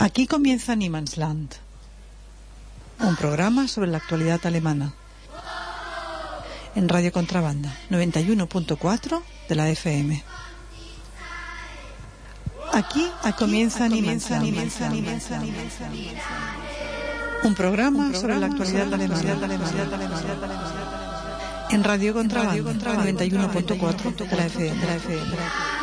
Aquí comienza Niemandsland, un programa sobre la actualidad alemana. En Radio Contrabanda, 91.4 de la FM. Aquí comienza Niemandsland, un programa sobre la actualidad alemana. En Radio Contrabanda, 91.4 de la FM.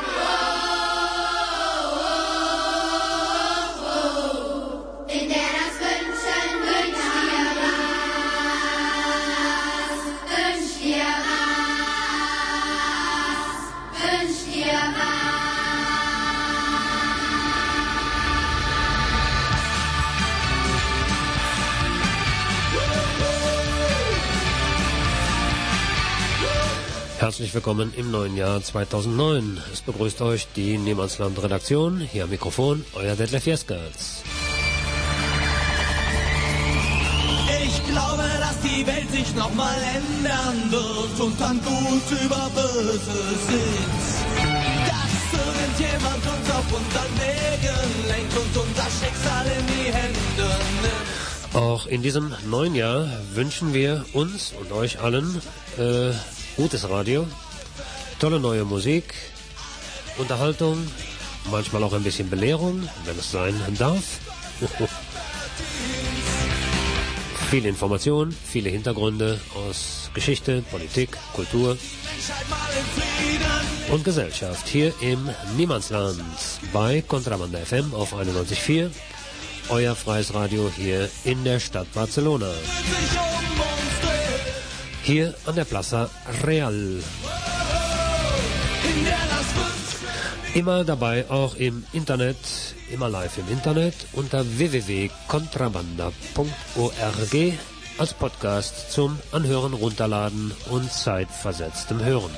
Herzlich willkommen im neuen Jahr 2009. Es begrüßt euch die Niemandsland-Redaktion. Hier am Mikrofon, euer Detlef Jeskads. Ich glaube, dass die Welt sich nochmal ändern wird und dann gut über Böse sind. Dass irgendjemand uns auf unseren Wegen lenkt und unser Schicksal in die Hände nimmt. Auch in diesem neuen Jahr wünschen wir uns und euch allen äh, gutes Radio, tolle neue Musik, Unterhaltung, manchmal auch ein bisschen Belehrung, wenn es sein darf. Viele Informationen, viele Hintergründe aus Geschichte, Politik, Kultur und Gesellschaft hier im Niemandsland bei Contrabanda FM auf 91.4. Euer freies Radio hier in der Stadt Barcelona. Hier an der Plaza Real. Immer dabei auch im Internet, immer live im Internet unter www.contrabanda.org als Podcast zum Anhören, Runterladen und zeitversetztem Hören.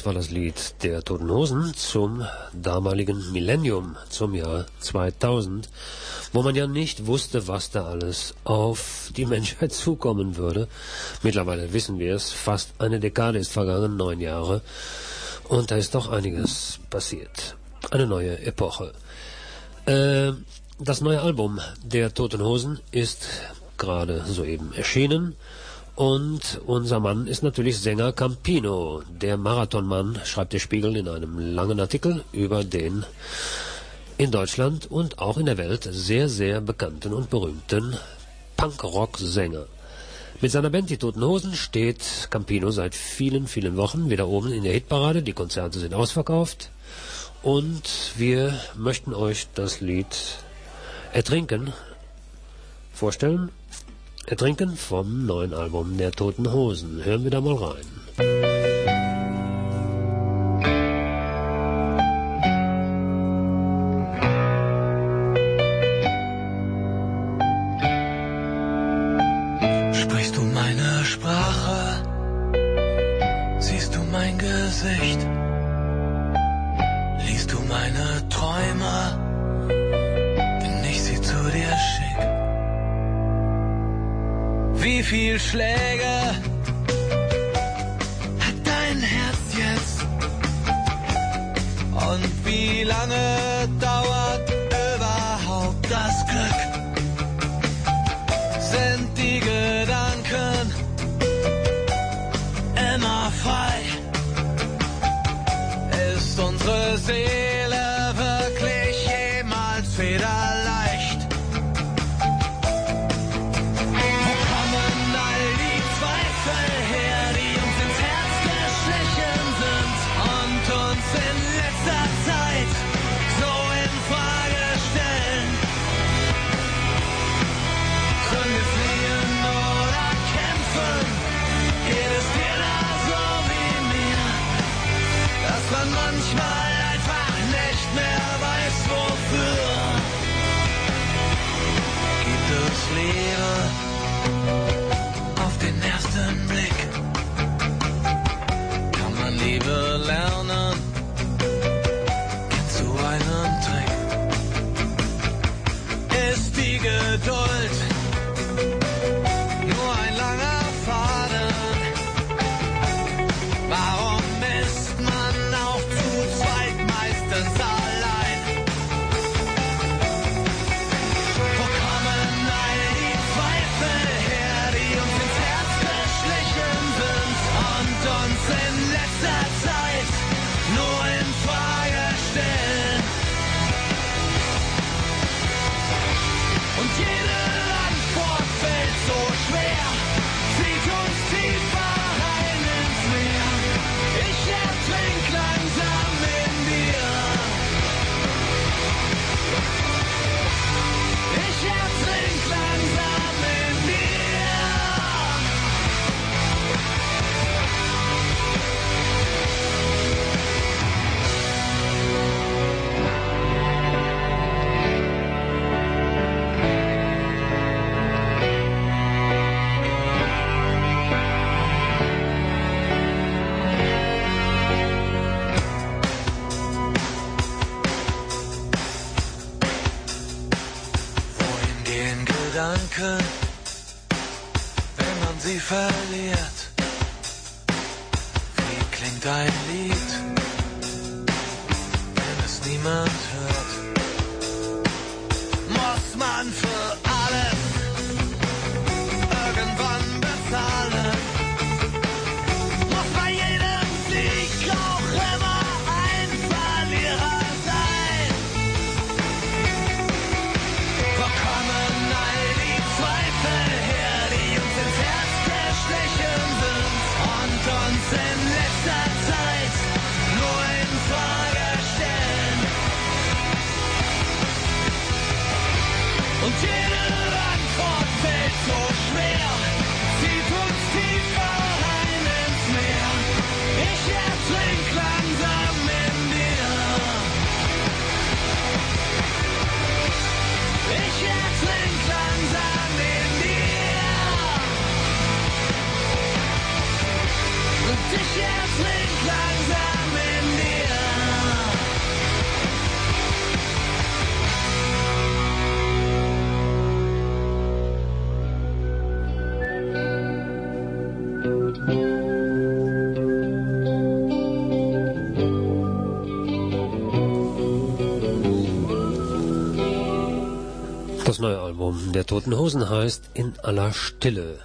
Das war das Lied der Toten Hosen zum damaligen Millennium, zum Jahr 2000, wo man ja nicht wusste, was da alles auf die Menschheit zukommen würde. Mittlerweile wissen wir es, fast eine Dekade ist vergangen, neun Jahre, und da ist doch einiges passiert. Eine neue Epoche. Äh, das neue Album der Toten Hosen ist gerade soeben erschienen. Und unser Mann ist natürlich Sänger Campino, der Marathonmann, schreibt der Spiegel in einem langen Artikel über den in Deutschland und auch in der Welt sehr, sehr bekannten und berühmten Punkrock-Sänger. Mit seiner Band Die Toten Hosen steht Campino seit vielen, vielen Wochen wieder oben in der Hitparade. Die Konzerte sind ausverkauft. Und wir möchten euch das Lied Ertrinken vorstellen. Ertrinken vom neuen Album der Toten Hosen. Hören wir da mal rein. viel Album der Toten Hosen heißt In aller Stille.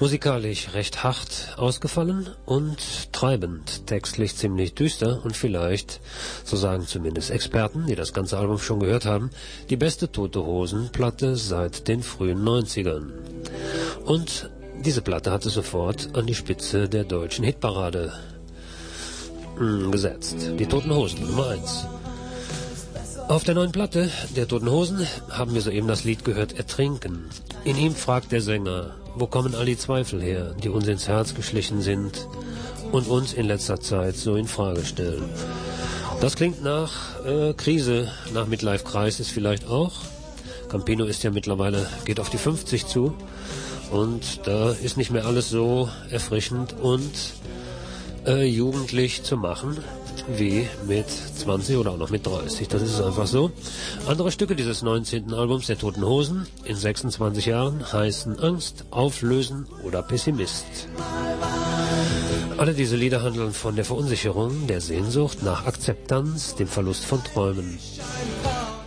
Musikalisch recht hart ausgefallen und treibend, textlich ziemlich düster und vielleicht, so sagen zumindest Experten, die das ganze Album schon gehört haben, die beste Tote Hosen Platte seit den frühen 90ern. Und diese Platte hatte sofort an die Spitze der deutschen Hitparade hm, gesetzt. Die Toten Hosen Nummer 1. Auf der neuen Platte der Toten Hosen haben wir soeben das Lied gehört Ertrinken. In ihm fragt der Sänger, wo kommen all die Zweifel her, die uns ins Herz geschlichen sind und uns in letzter Zeit so in Frage stellen. Das klingt nach äh, Krise, nach Midlife Crisis vielleicht auch. Campino ist ja mittlerweile, geht auf die 50 zu und da ist nicht mehr alles so erfrischend und äh, jugendlich zu machen wie mit 20 oder auch noch mit 30. Das ist einfach so. Andere Stücke dieses 19. Albums der Toten Hosen in 26 Jahren heißen Angst, Auflösen oder Pessimist. Alle diese Lieder handeln von der Verunsicherung, der Sehnsucht nach Akzeptanz, dem Verlust von Träumen.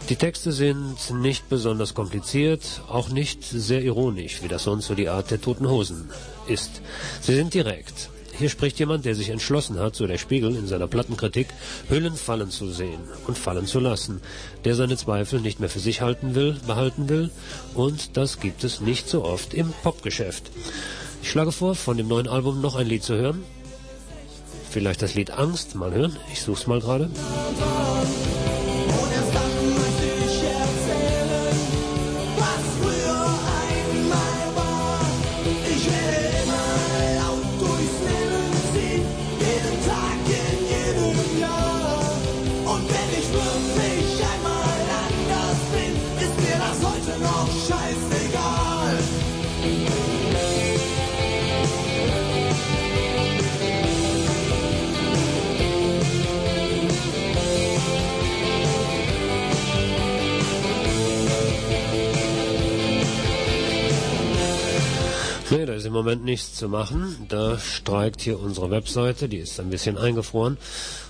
Die Texte sind nicht besonders kompliziert, auch nicht sehr ironisch, wie das sonst so die Art der Toten Hosen ist. Sie sind direkt. Hier spricht jemand, der sich entschlossen hat, so der Spiegel in seiner Plattenkritik, Hüllen fallen zu sehen und fallen zu lassen, der seine Zweifel nicht mehr für sich halten will, behalten will, und das gibt es nicht so oft im Popgeschäft. Ich schlage vor, von dem neuen Album noch ein Lied zu hören. Vielleicht das Lied Angst, mal hören. Ich such's mal gerade. Ist im Moment nichts zu machen. Da streikt hier unsere Webseite, die ist ein bisschen eingefroren.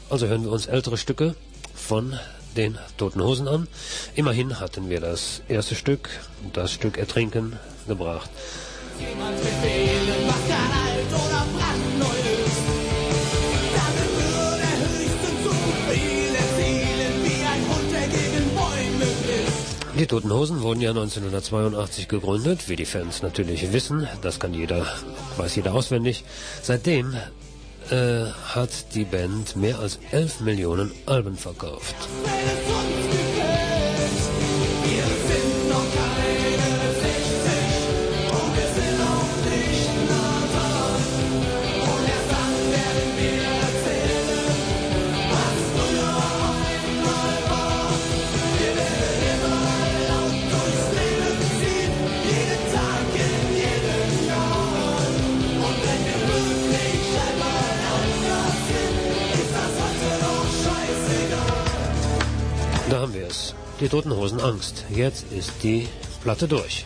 Also hören wir uns ältere Stücke von den Toten Hosen an. Immerhin hatten wir das erste Stück, das Stück Ertrinken, gebracht. Jemand befehlen, Die Toten Hosen wurden ja 1982 gegründet, wie die Fans natürlich wissen. Das kann jeder, weiß jeder auswendig. Seitdem äh, hat die Band mehr als 11 Millionen Alben verkauft. Die Toten Hosen Angst. Jetzt ist die Platte durch.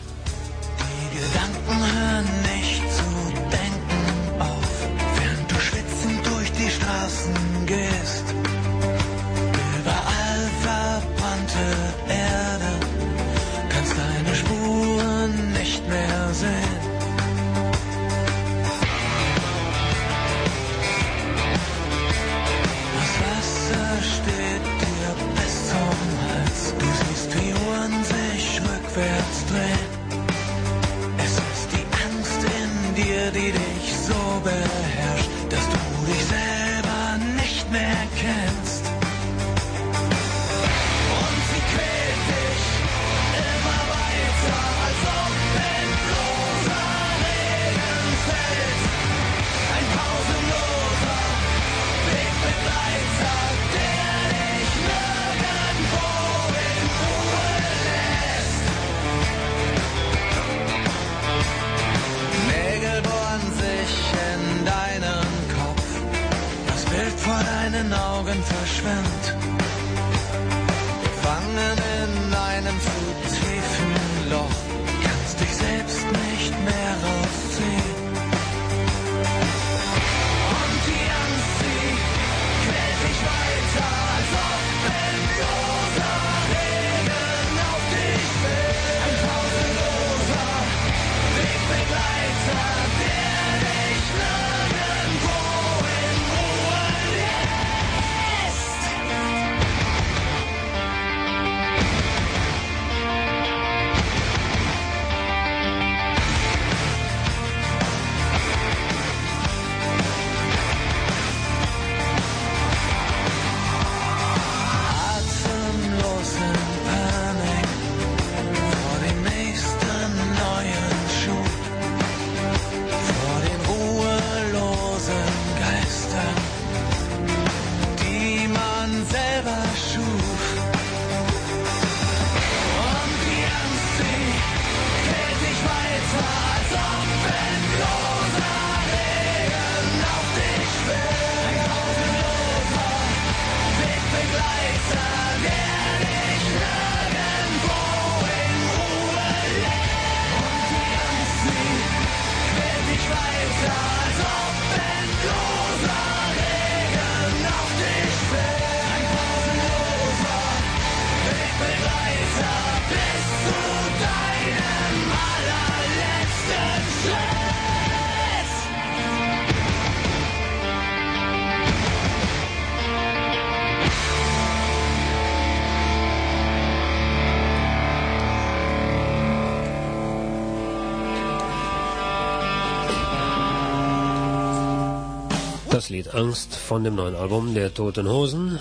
Das Lied Angst von dem neuen Album der Toten Hosen.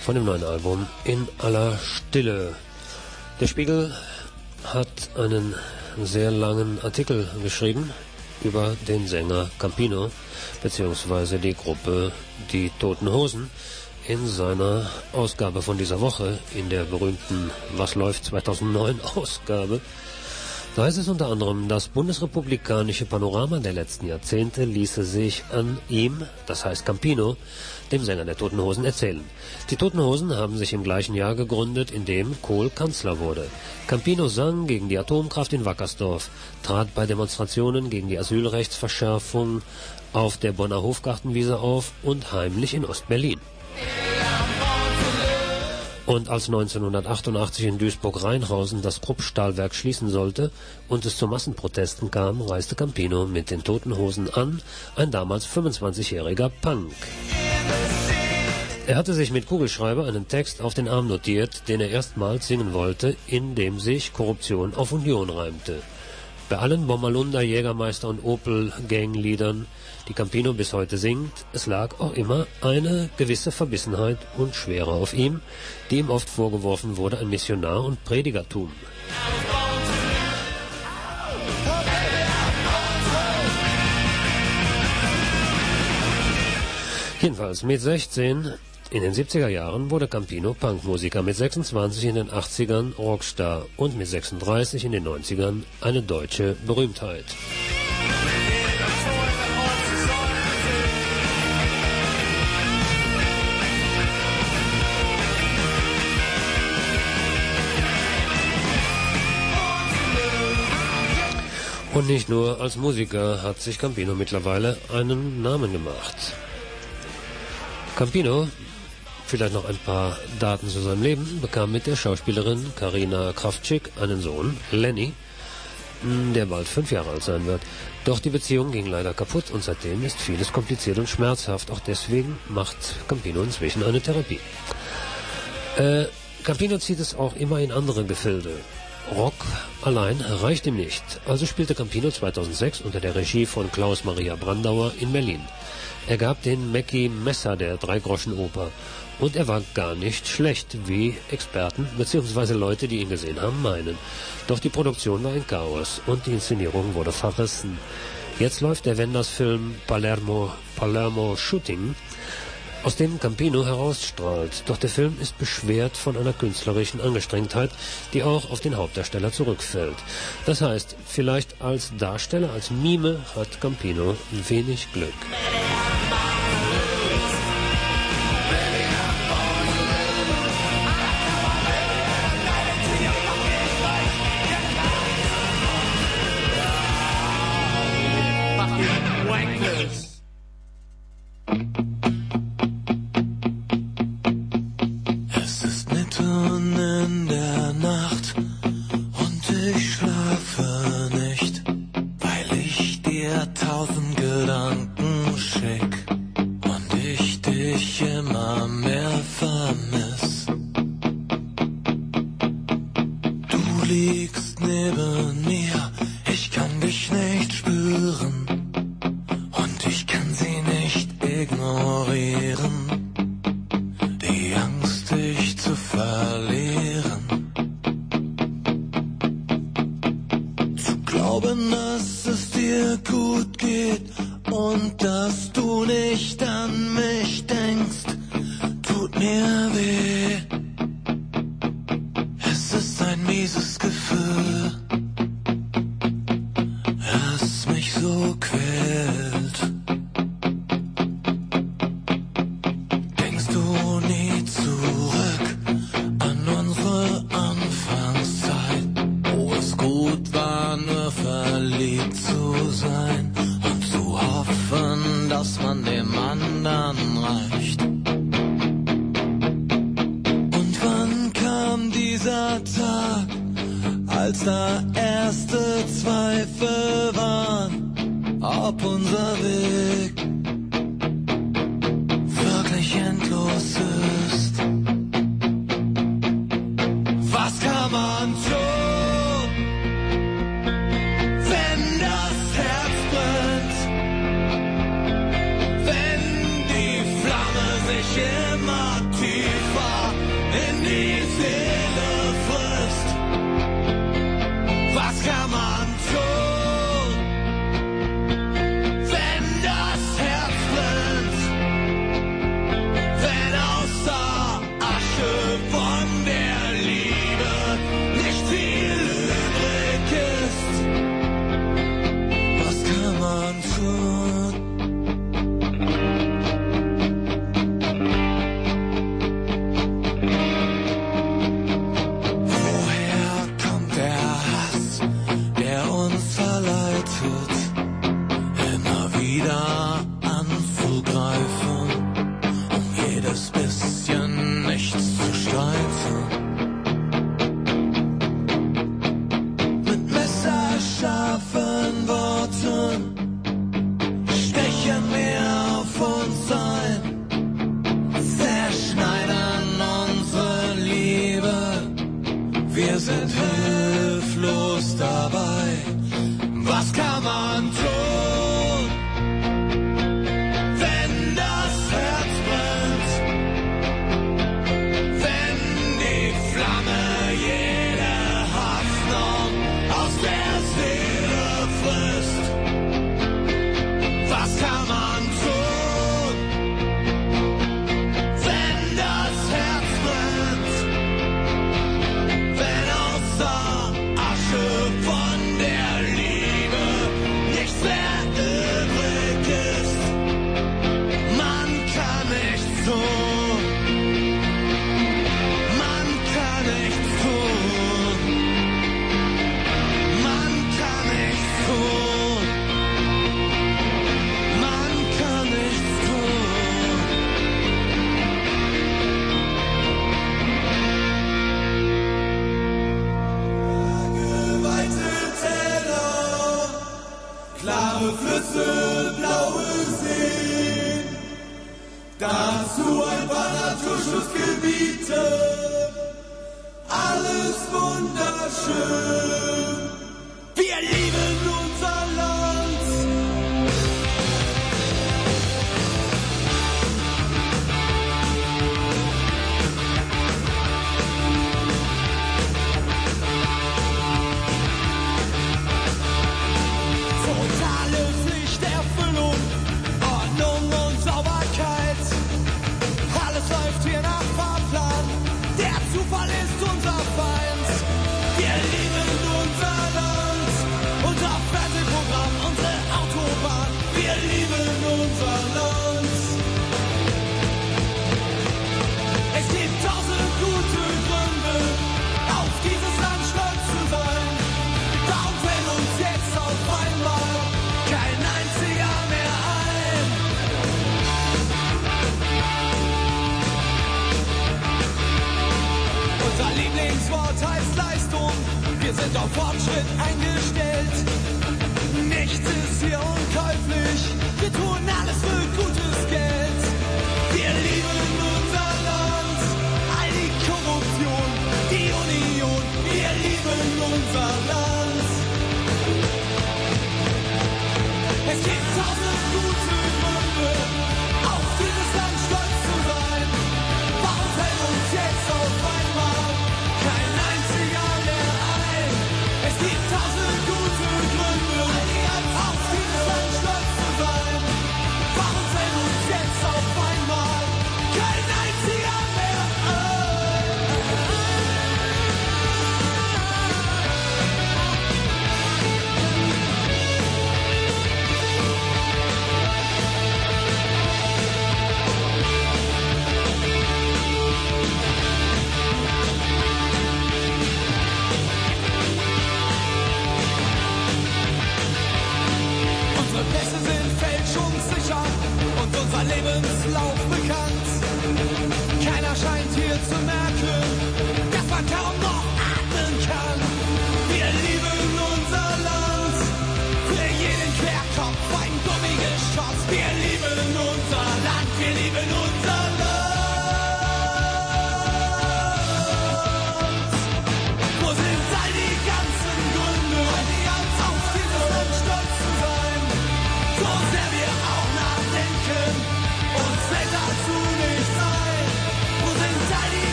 Von dem neuen Album In aller Stille. Der Spiegel hat einen sehr langen Artikel geschrieben über den Sänger Campino beziehungsweise die Gruppe Die Toten Hosen in seiner Ausgabe von dieser Woche, in der berühmten Was läuft 2009 Ausgabe. Da heißt es unter anderem, das bundesrepublikanische Panorama der letzten Jahrzehnte ließe sich an ihm, das heißt Campino, dem Sänger der Toten Hosen, erzählen. Die Toten Hosen haben sich im gleichen Jahr gegründet, in dem Kohl Kanzler wurde. Campino sang gegen die Atomkraft in Wackersdorf, trat bei Demonstrationen gegen die Asylrechtsverschärfung auf der Bonner Hofgartenwiese auf und heimlich in Ostberlin. Und als 1988 in Duisburg-Rheinhausen das Krupp-Stahlwerk schließen sollte und es zu Massenprotesten kam, reiste Campino mit den Toten Hosen an, ein damals 25-jähriger Punk. Er hatte sich mit Kugelschreiber einen Text auf den Arm notiert, den er erstmals singen wollte, in dem sich Korruption auf Union reimte. Bei allen Bommerlunder, Jägermeister und Opel-Gang-Liedern die Campino bis heute singt, es lag auch immer eine gewisse Verbissenheit und Schwere auf ihm, die ihm oft vorgeworfen wurde, ein Missionar und Predigertum. Jedenfalls mit 16 in den 70er Jahren wurde Campino Punkmusiker, mit 26 in den 80ern Rockstar und mit 36 in den 90ern eine deutsche Berühmtheit. Und nicht nur als Musiker hat sich Campino mittlerweile einen Namen gemacht. Campino, vielleicht noch ein paar Daten zu seinem Leben, bekam mit der Schauspielerin Karina Kraftschick einen Sohn, Lenny, der bald fünf Jahre alt sein wird. Doch die Beziehung ging leider kaputt und seitdem ist vieles kompliziert und schmerzhaft. Auch deswegen macht Campino inzwischen eine Therapie. Äh, Campino zieht es auch immer in andere Gefilde. Rock allein reicht ihm nicht. Also spielte Campino 2006 unter der Regie von Klaus Maria Brandauer in Berlin. Er gab den Mackie Messer der Dreigroschenoper und er war gar nicht schlecht, wie Experten bzw. Leute, die ihn gesehen haben, meinen. Doch die Produktion war ein Chaos und die Inszenierung wurde verrissen. Jetzt läuft der Wenders-Film Palermo, Palermo Shooting aus dem Campino herausstrahlt. Doch der Film ist beschwert von einer künstlerischen Angestrengtheit, die auch auf den Hauptdarsteller zurückfällt. Das heißt, vielleicht als Darsteller, als Mime hat Campino wenig Glück.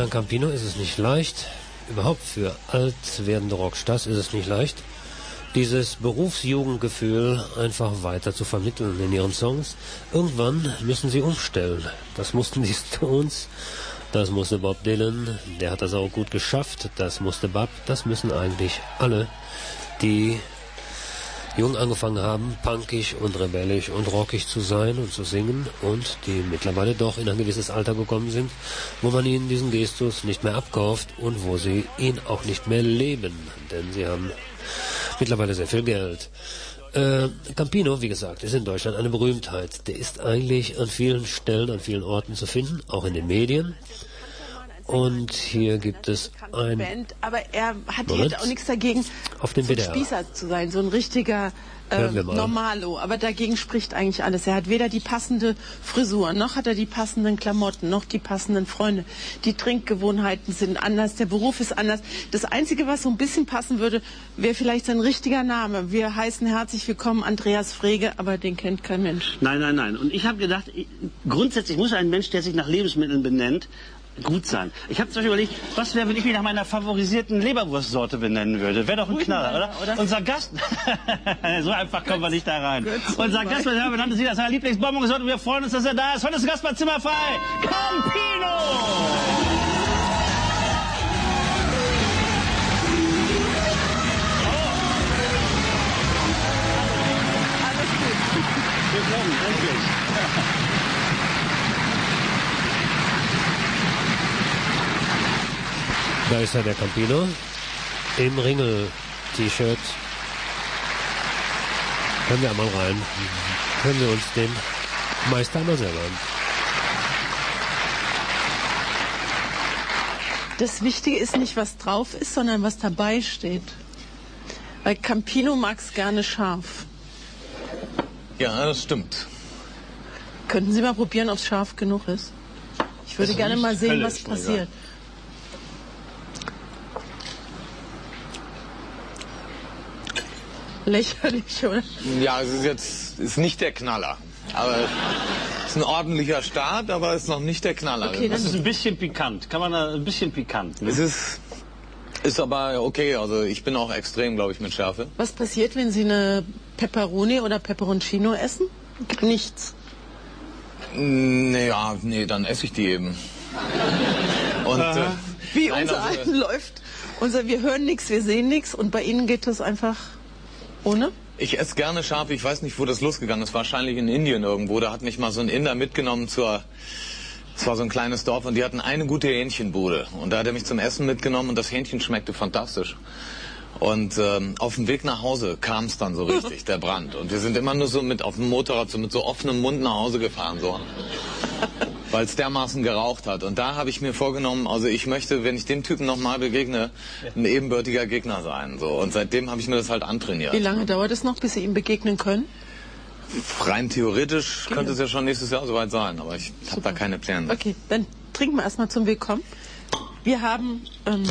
Herrn Campino ist es nicht leicht. Überhaupt für alt werdende Rockstars ist es nicht leicht, dieses Berufsjugendgefühl einfach weiter zu vermitteln in ihren Songs. Irgendwann müssen sie umstellen. Das mussten die Stones, das musste Bob Dylan, der hat das auch gut geschafft, das musste Bob, das müssen eigentlich alle, die jung angefangen haben, punkig und rebellisch und rockig zu sein und zu singen und die mittlerweile doch in ein gewisses Alter gekommen sind, wo man ihnen diesen Gestus nicht mehr abkauft und wo sie ihn auch nicht mehr leben, denn sie haben mittlerweile sehr viel Geld. Äh, Campino, wie gesagt, ist in Deutschland eine Berühmtheit. Der ist eigentlich an vielen Stellen, an vielen Orten zu finden, auch in den Medien. Und hier gibt es ein Band, aber er hat Moment. auch nichts dagegen, Auf dem so ein. Spießer zu sein, so ein richtiger äh. Normalo. Aber dagegen spricht eigentlich alles. Er hat weder die passende Frisur, noch hat er die passenden Klamotten, noch die passenden Freunde. Die Trinkgewohnheiten sind anders, der Beruf ist anders. Das Einzige, was so ein bisschen passen würde, wäre vielleicht sein richtiger Name. Wir heißen herzlich willkommen Andreas Frege, aber den kennt kein Mensch. Nein, nein, nein. Und ich habe gedacht, ich- grundsätzlich muss ein Mensch, der sich nach Lebensmitteln benennt, gut sein. Ich habe zum Beispiel überlegt, was wäre, wenn ich mich nach meiner favorisierten Leberwurstsorte benennen würde? Wäre doch ein Knaller, oder? oder? Unser Gast, so einfach kommen wir nicht da rein. Unser Gast, der benannte sich als seine Lieblingsbonbonsorte und wir freuen uns, dass er da ist. Heute ist Gast bei Zimmerfrei, Campino! Willkommen, endlich. Da ist er, der Campino. Im Ringel-T-Shirt. Hören wir einmal rein. Hören wir uns den Meister einmal selber an. Das Wichtige ist nicht, was drauf ist, sondern was dabei steht. Weil Campino mag es gerne scharf. Ja, das stimmt. Könnten Sie mal probieren, ob es scharf genug ist? Ich würde gerne mal sehen, was ich passiert. Lächerlich, oder? Ja, es ist jetzt ist nicht der Knaller. Aber es ist ein ordentlicher Start, aber es ist noch nicht der Knaller. Okay, Das ist ein bisschen pikant. Kann man da ein bisschen pikant. Ne? es ist, ist aber okay. Also ich bin auch extrem, glaube ich, mit Schärfe. Was passiert, wenn Sie eine Pepperoni oder Pepperoncino essen? Gibt nichts. Naja, nee, dann esse ich die eben. Und äh, Wie unser also, alten läuft. Unser, wir hören nichts, wir sehen nichts und bei Ihnen geht das einfach ohne? Ich esse gerne scharf. Ich weiß nicht, wo das losgegangen ist. Wahrscheinlich in Indien irgendwo. Da hat mich mal so ein Inder mitgenommen zur. Es war so ein kleines Dorf und die hatten eine gute Hähnchenbude. Und da hat er mich zum Essen mitgenommen und das Hähnchen schmeckte fantastisch. Und ähm, auf dem Weg nach Hause kam es dann so richtig, der Brand. Und wir sind immer nur so mit auf dem Motorrad so mit so offenem Mund nach Hause gefahren, so. Weil es dermaßen geraucht hat. Und da habe ich mir vorgenommen, also ich möchte, wenn ich dem Typen nochmal begegne, ein ebenbürtiger Gegner sein. So. Und seitdem habe ich mir das halt antrainiert. Wie lange dauert es noch, bis Sie ihm begegnen können? Rein theoretisch könnte es ja schon nächstes Jahr soweit sein, aber ich habe da keine Pläne. Okay, dann trinken wir erstmal zum Willkommen. Wir haben ähm,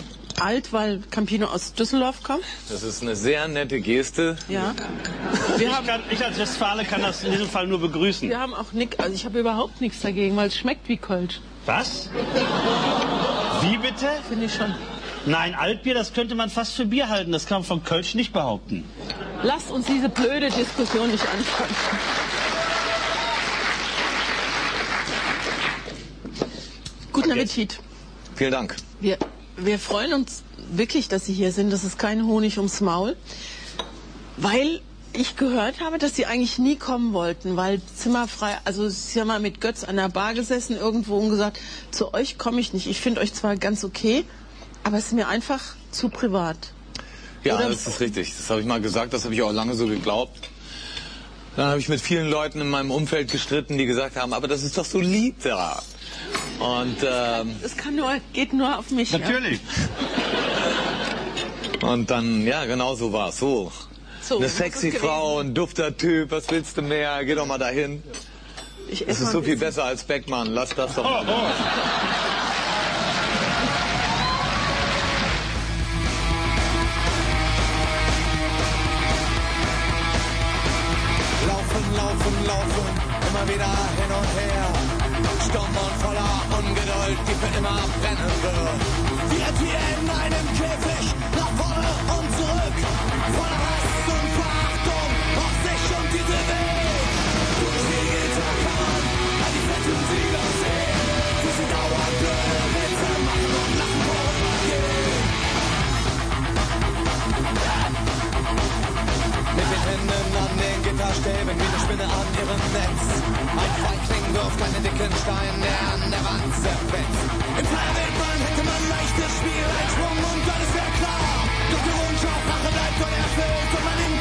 alt, weil Campino aus Düsseldorf kommt. Das ist eine sehr nette Geste. Ja. Wir Ich, haben, kann, ich als Westfale kann das in diesem Fall nur begrüßen. wir haben auch nick, also ich habe überhaupt nichts dagegen, weil es schmeckt wie Kölsch. Was? Wie bitte? Finde ich schon. Nein, Altbier, das könnte man fast für Bier halten. Das kann man von Kölsch nicht behaupten. Lasst uns diese blöde Diskussion nicht anfangen. Guten Appetit. Vielen Dank. Wir, wir freuen uns wirklich, dass Sie hier sind. Das ist kein Honig ums Maul. Weil ich gehört habe, dass Sie eigentlich nie kommen wollten, weil zimmerfrei, also Sie haben mal mit Götz an der Bar gesessen irgendwo und gesagt, zu euch komme ich nicht. Ich finde euch zwar ganz okay, aber es ist mir einfach zu privat. Ja, Oder- das ist richtig. Das habe ich mal gesagt, das habe ich auch lange so geglaubt. Dann habe ich mit vielen Leuten in meinem Umfeld gestritten, die gesagt haben, aber das ist doch so lieb da. Und, ähm, Es kann nur, geht nur auf mich. Ja. und dann, ja, genau so war es. So. So, Eine das sexy. Frau, ein dufter Typ, was willst du mehr? Geh doch mal dahin. Ich Das ist so viel besser als Beckmann. Lass das doch mal. Laufen, laufen, laufen, immer wieder hin und her. Stumm und voller Ungeduld, die für immer brennen wird. Wir hier in einem Käfig, nach vorne und zurück. Voller Hass Gitarrstäben wie eine Spinne an ihrem Netz. Ein Feigling wirft einen dicken Stein, der an der Wand zerfetzt. Im Feuerwehrmann hätte man leichtes Spiel, ein Schwung und alles wäre klar. Doch der Wunsch auf Rache bleibt unerfüllt und man nimmt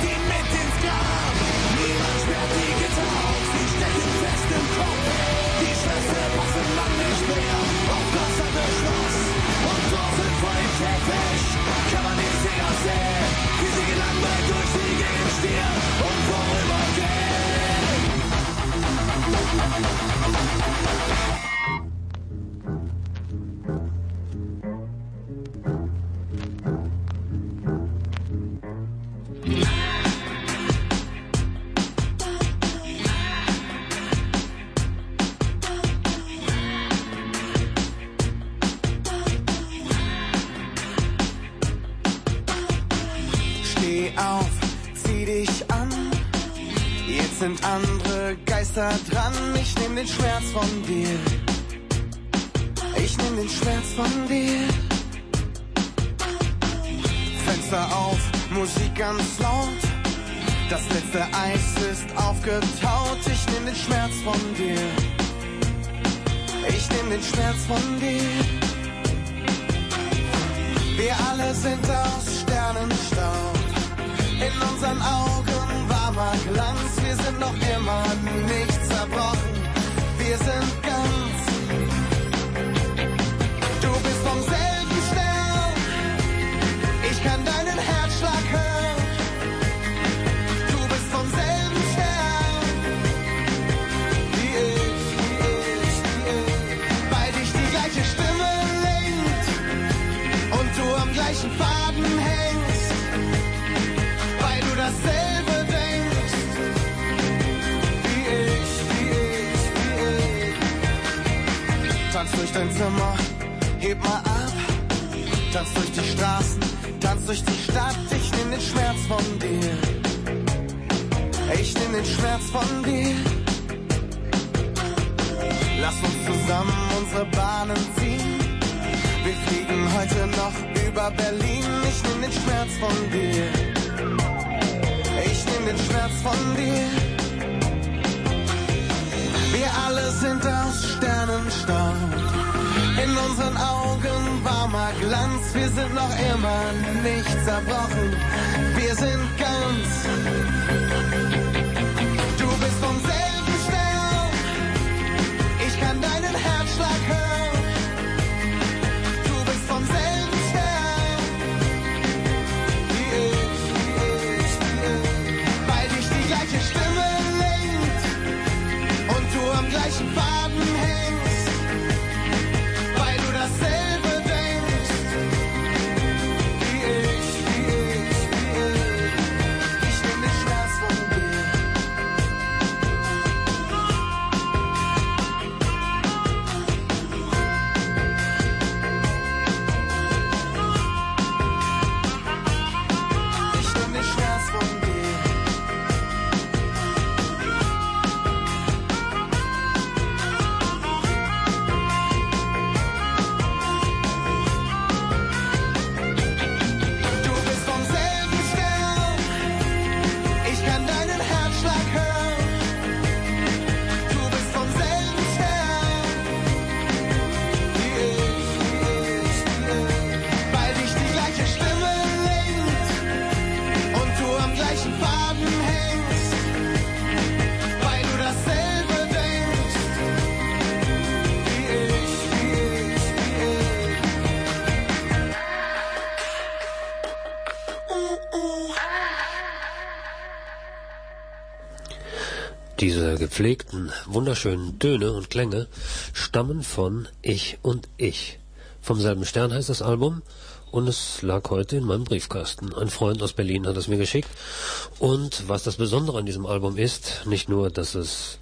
auf, zieh dich an. Jetzt sind andere Geister dran. Ich nehm den Schmerz von dir. Ich nehm den Schmerz von dir. Fenster auf, Musik ganz laut. Das letzte Eis ist aufgetaut. Ich nehm den Schmerz von dir. Ich nehm den Schmerz von dir. Wir alle sind aus Sternenstaub. In unseren Augen warmer Glanz. Wir sind noch immer Tanz durch dein Zimmer, heb mal ab. Tanz durch die Straßen, tanz durch die Stadt. Ich nehm den Schmerz von dir. Ich nehm den Schmerz von dir. Lass uns zusammen unsere Bahnen ziehen. Wir fliegen heute noch über Berlin. Ich nehm den Schmerz von dir. Ich nehm den Schmerz von dir. Wir alle sind aus Sternenstaub. In unseren Augen warmer Glanz. Wir sind noch immer nicht zerbrochen. Wir sind ganz. Gepflegten, wunderschönen Töne und Klänge stammen von Ich und Ich. Vom selben Stern heißt das Album und es lag heute in meinem Briefkasten. Ein Freund aus Berlin hat es mir geschickt. Und was das Besondere an diesem Album ist, nicht nur, dass es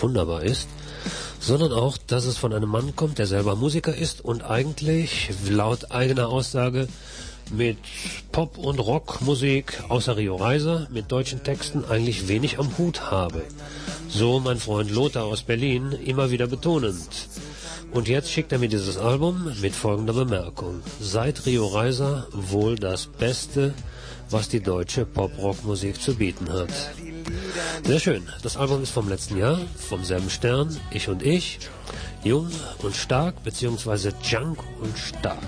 wunderbar ist, sondern auch, dass es von einem Mann kommt, der selber Musiker ist und eigentlich laut eigener Aussage mit Pop- und Rockmusik außer Rio Reiser mit deutschen Texten eigentlich wenig am Hut habe. So mein Freund Lothar aus Berlin immer wieder betonend. Und jetzt schickt er mir dieses Album mit folgender Bemerkung. Seit Rio Reiser wohl das Beste, was die deutsche Pop-Rock-Musik zu bieten hat. Sehr schön. Das Album ist vom letzten Jahr, vom selben Stern, Ich und Ich. Jung und stark, beziehungsweise Junk und stark.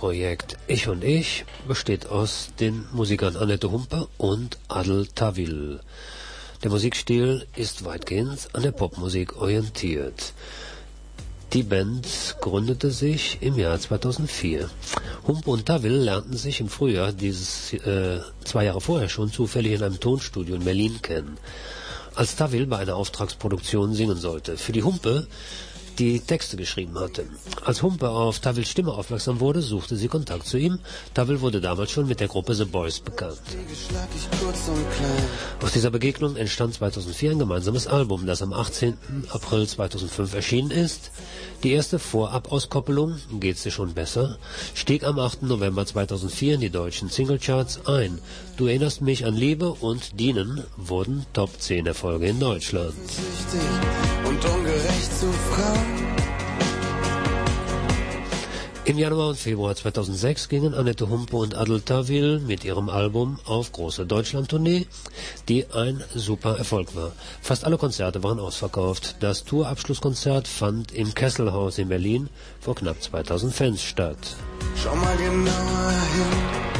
Musikprojekt Ich und Ich besteht aus den Musikern Annette Humpe und Adel Tawil. Der Musikstil ist weitgehend an der Popmusik orientiert. Die Band gründete sich im Jahr 2004. Humpe und Tawil lernten sich im Frühjahr dieses äh, zwei Jahre vorher schon zufällig in einem Tonstudio in Berlin kennen. Als Tawil bei einer Auftragsproduktion singen sollte. Für die Humpe die Texte geschrieben hatte. Als Humpe auf Tawils Stimme aufmerksam wurde, suchte sie Kontakt zu ihm. Tawil wurde damals schon mit der Gruppe The Boys bekannt. Aus dieser Begegnung entstand 2004 ein gemeinsames Album, das am 18. April 2005 erschienen ist. Die erste Vorab-Auskoppelung, Geht's dir schon besser, stieg am 8. November 2004 in die deutschen Singlecharts ein. Du erinnerst mich an Liebe und Dienen wurden Top 10 Erfolge in Deutschland. Süchtig und ungerecht zu Frauen. Im Januar und Februar 2006 gingen Annette Humpe und Adel Tawil mit ihrem Album auf große Deutschland-Tournee, die ein super Erfolg war. Fast alle Konzerte waren ausverkauft. Das Tourabschlusskonzert fand im Kesselhaus in Berlin vor knapp 2000 Fans statt. Schau mal genauer hin.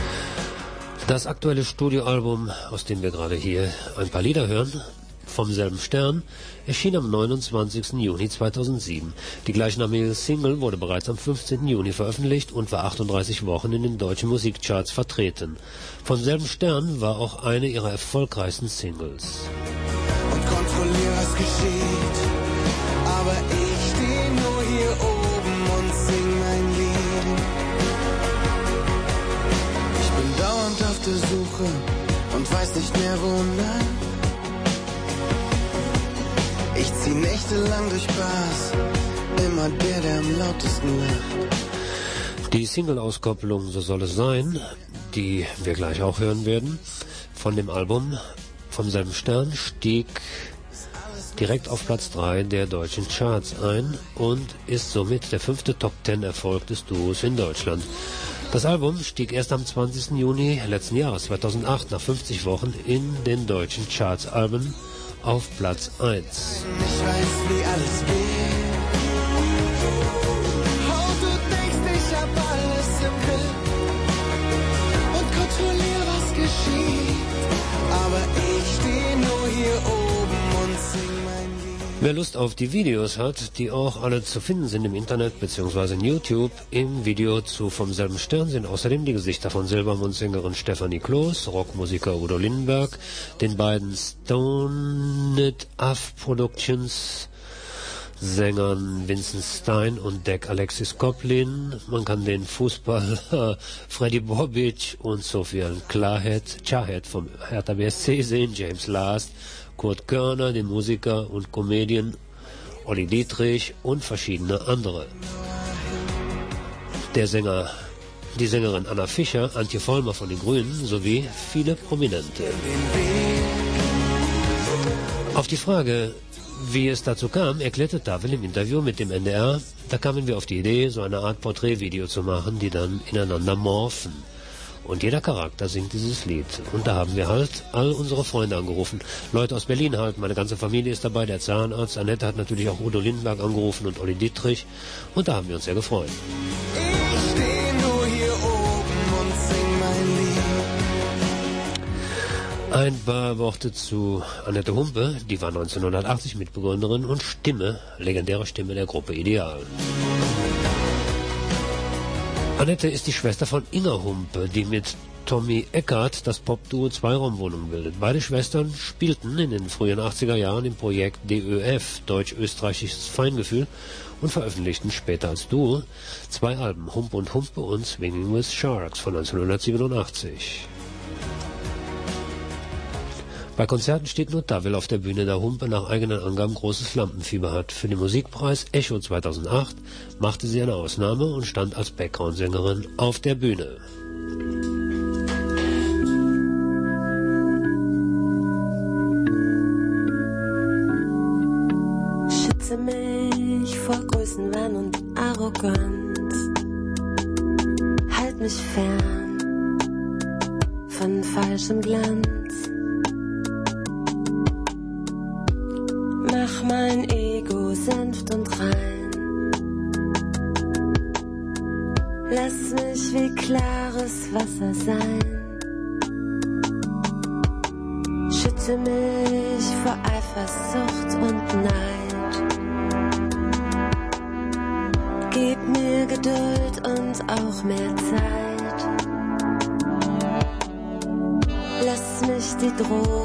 Das aktuelle Studioalbum, aus dem wir gerade hier ein paar Lieder hören, vom selben Stern, erschien am 29. Juni 2007. Die gleichnamige Single wurde bereits am 15. Juni veröffentlicht und war 38 Wochen in den deutschen Musikcharts vertreten. Vom selben Stern war auch eine ihrer erfolgreichsten Singles. und kontrollier, was geschieht. Aber ich steh nur hier oben und sing mein Lied. Ich bin dauernd auf der Suche und weiß nicht mehr wonach. Ich zieh nächtelang durch Bars, immer der, der am lautesten lacht. Die Single-Auskopplung So soll es sein, die wir gleich auch hören werden, von dem Album vom selben Stern stieg direkt auf Platz 3 der deutschen Charts ein und ist somit der fünfte Top 10 Erfolg des Duos in Deutschland. Das Album stieg erst am 20. Juni letzten Jahres 2008 nach 50 Wochen in den deutschen Charts Alben auf Platz 1. Ich weiß, wie alles geht. Wer Lust auf die Videos hat, die auch alle zu finden sind im Internet bzw. in YouTube, im Video zu Vom selben Stern sind außerdem die Gesichter von Silbermundsängerin Stefanie Kloß, Rockmusiker Udo Lindenberg, den beiden Stone It Up Productions Sängern Vincent Stein und Deck Alexis Koplin. Man kann den Fußballer Freddy Bobic und Sofian Klarhead, Chahed vom Hertha BSC sehen, James Last, Kurt Körner, den Musiker und Comedian Olli Dietrich und verschiedene andere. Der Sänger, die Sängerin Anna Fischer, Antje Vollmer von den Grünen sowie viele Prominente. Auf die Frage, wie es dazu kam, erklärte Tafel im Interview mit dem NDR, da kamen wir auf die Idee, so eine Art Porträtvideo zu machen, die dann ineinander morphen. Und jeder Charakter singt dieses Lied. Und da haben wir halt all unsere Freunde angerufen. Leute aus Berlin halt, meine ganze Familie ist dabei, der Zahnarzt, Annette hat natürlich auch Udo Lindenberg angerufen und Olli Dietrich. Und da haben wir uns sehr gefreut. Ich steh nur hier oben und sing mein Lied. Ein paar Worte zu Annette Humpe, die war 1980 Mitbegründerin und Stimme, legendäre Stimme der Gruppe Ideal. Annette ist die Schwester von Inga Humpe, die mit Tommy Eckert das Popduo Zweiraumwohnung bildet. Beide Schwestern spielten in den frühen 80er Jahren im Projekt DÖF, Deutsch-Österreichisches Feingefühl, und veröffentlichten später als Duo zwei Alben, Humpe und Humpe und Swinging with Sharks von 1987. Bei Konzerten steht nur Tawil auf der Bühne, da Humpe nach eigenen Angaben großes Lampenfieber hat. Für den Musikpreis Echo 2008 machte sie eine Ausnahme und stand als Background-Sängerin auf der Bühne. Schütze mich vor Größenwahn und Arroganz. Halt mich fern von falschem Glanz. Mein Ego sanft und rein. Lass mich wie klares Wasser sein. Schütze mich vor Eifersucht und Neid. Gib mir Geduld und auch mehr Zeit. Lass mich die Drogen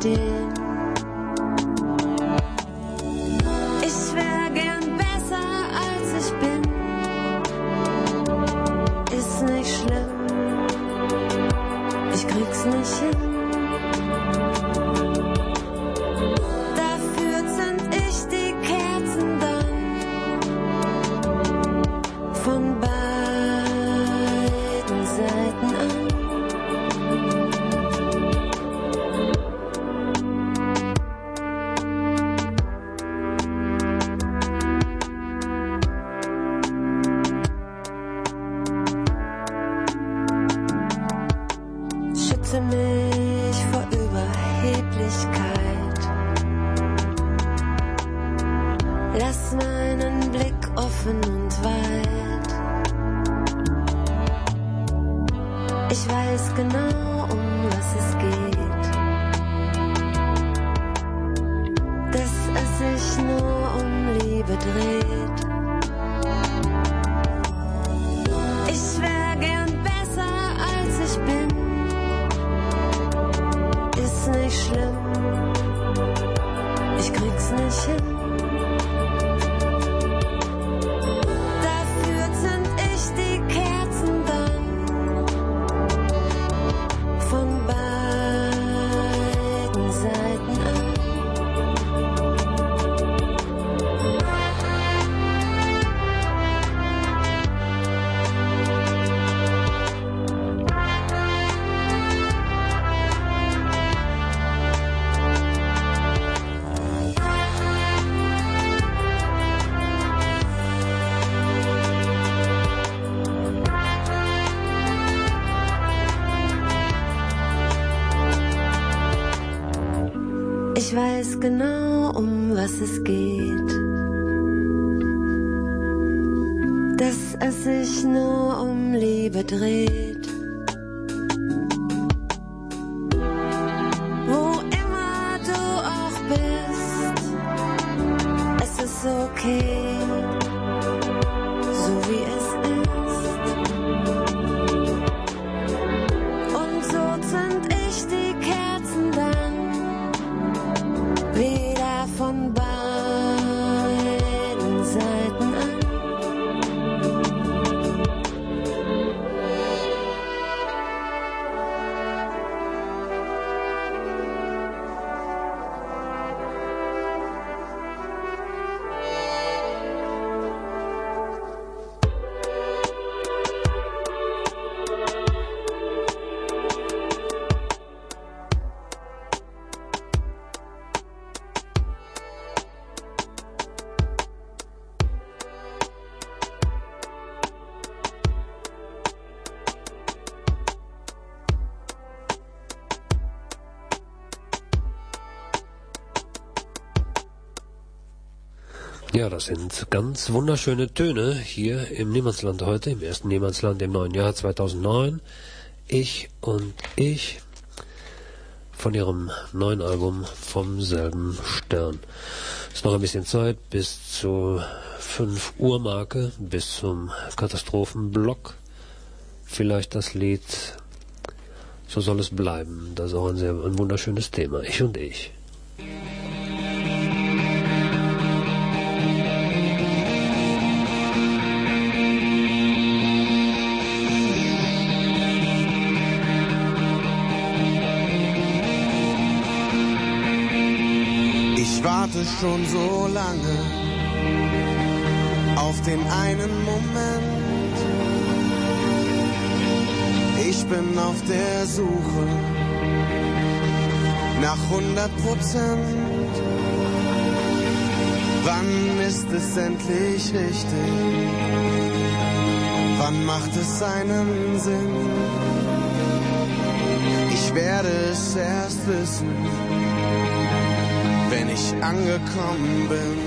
still Ich weiß Ja, das sind ganz wunderschöne Töne hier im Niemandsland heute, im ersten Niemandsland im neuen Jahr 2009. Ich und ich von ihrem neuen Album vom selben Stern. Ist noch ein bisschen Zeit bis zur 5 Uhr Marke, bis zum Katastrophenblock. Vielleicht das Lied So soll es bleiben. Das ist auch ein sehr ein wunderschönes Thema. Ich und ich. Warte schon so lange auf den einen Moment. Ich bin auf der Suche nach 100 Prozent. Wann ist es endlich richtig? Wann macht es seinen Sinn? Ich werde es erst wissen wenn ich angekommen bin.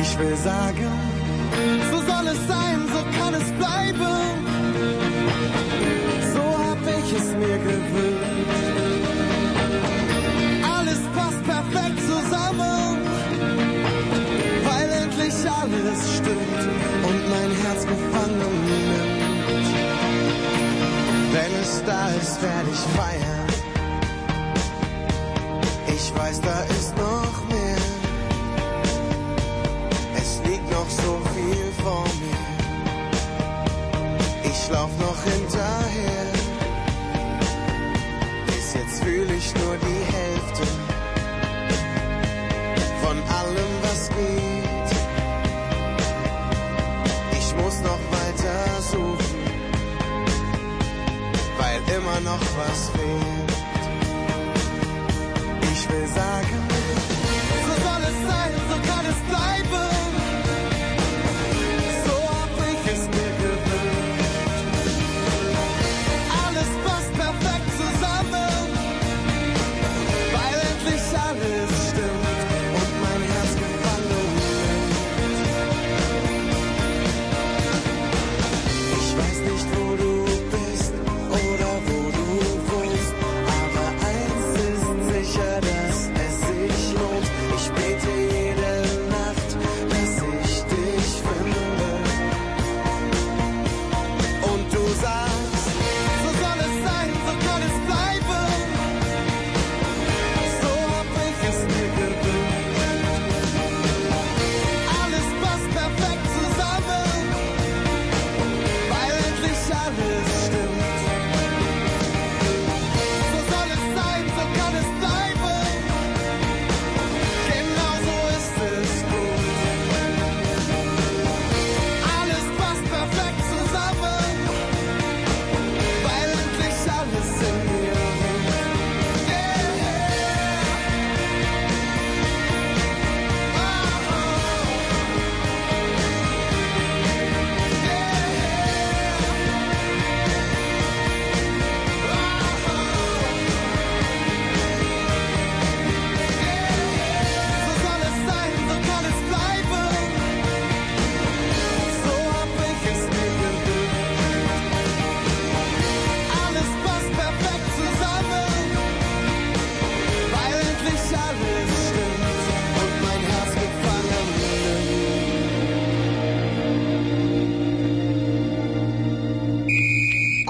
Ich will sagen, so soll es sein, so kann es bleiben. So hab ich es mir gewünscht. Alles passt perfekt zusammen, weil endlich alles stimmt und mein Herz gefangen nimmt. Wenn es da ist, werde ich feiern weiß, da ist noch mehr. Es liegt noch so viel vor mir. Ich lauf noch in as I can.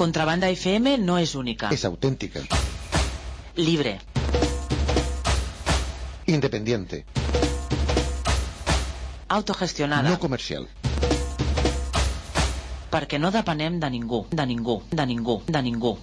Contrabanda FM no és única. Es auténtica. Libre. Independiente. Autogestionada. No comercial. Perquè no depenem de ningú, de ningú, de ningú, de ningú.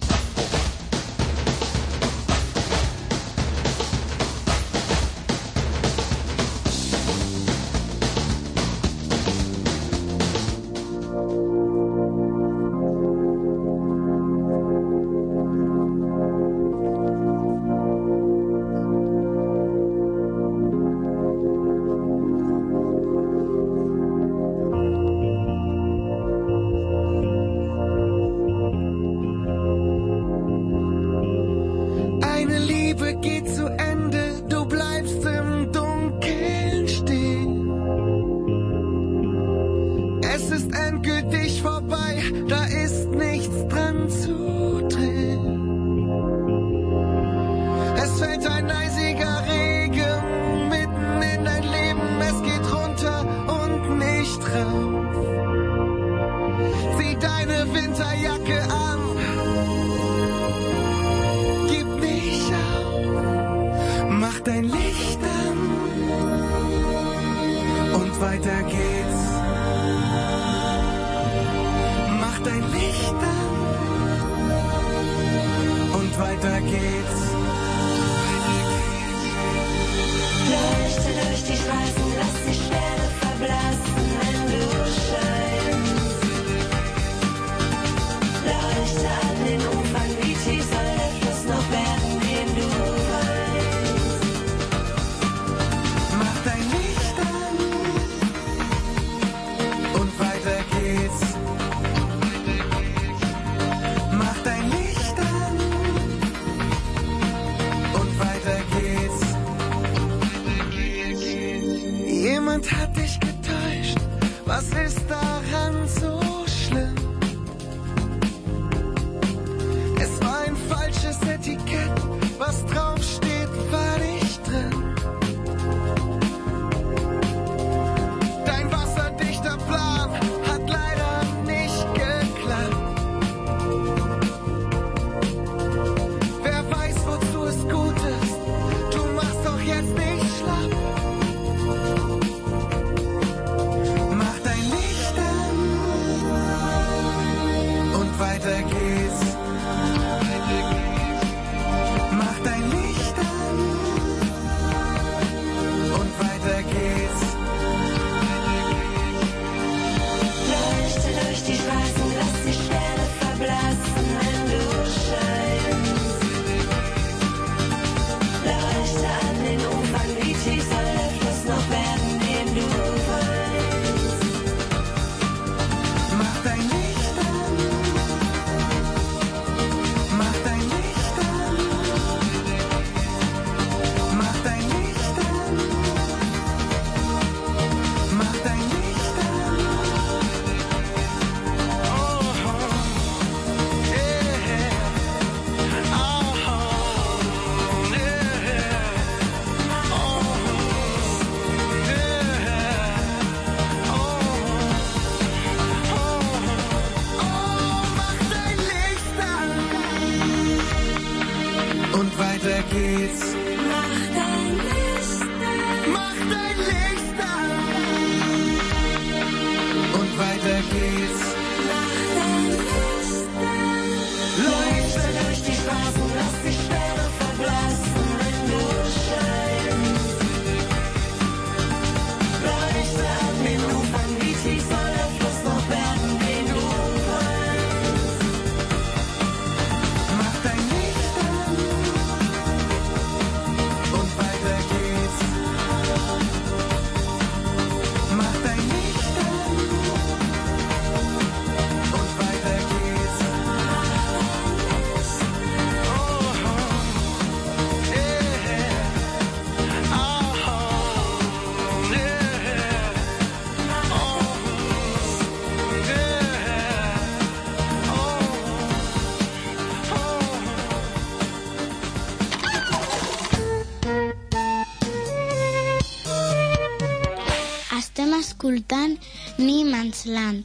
Escoltant Niemans Land.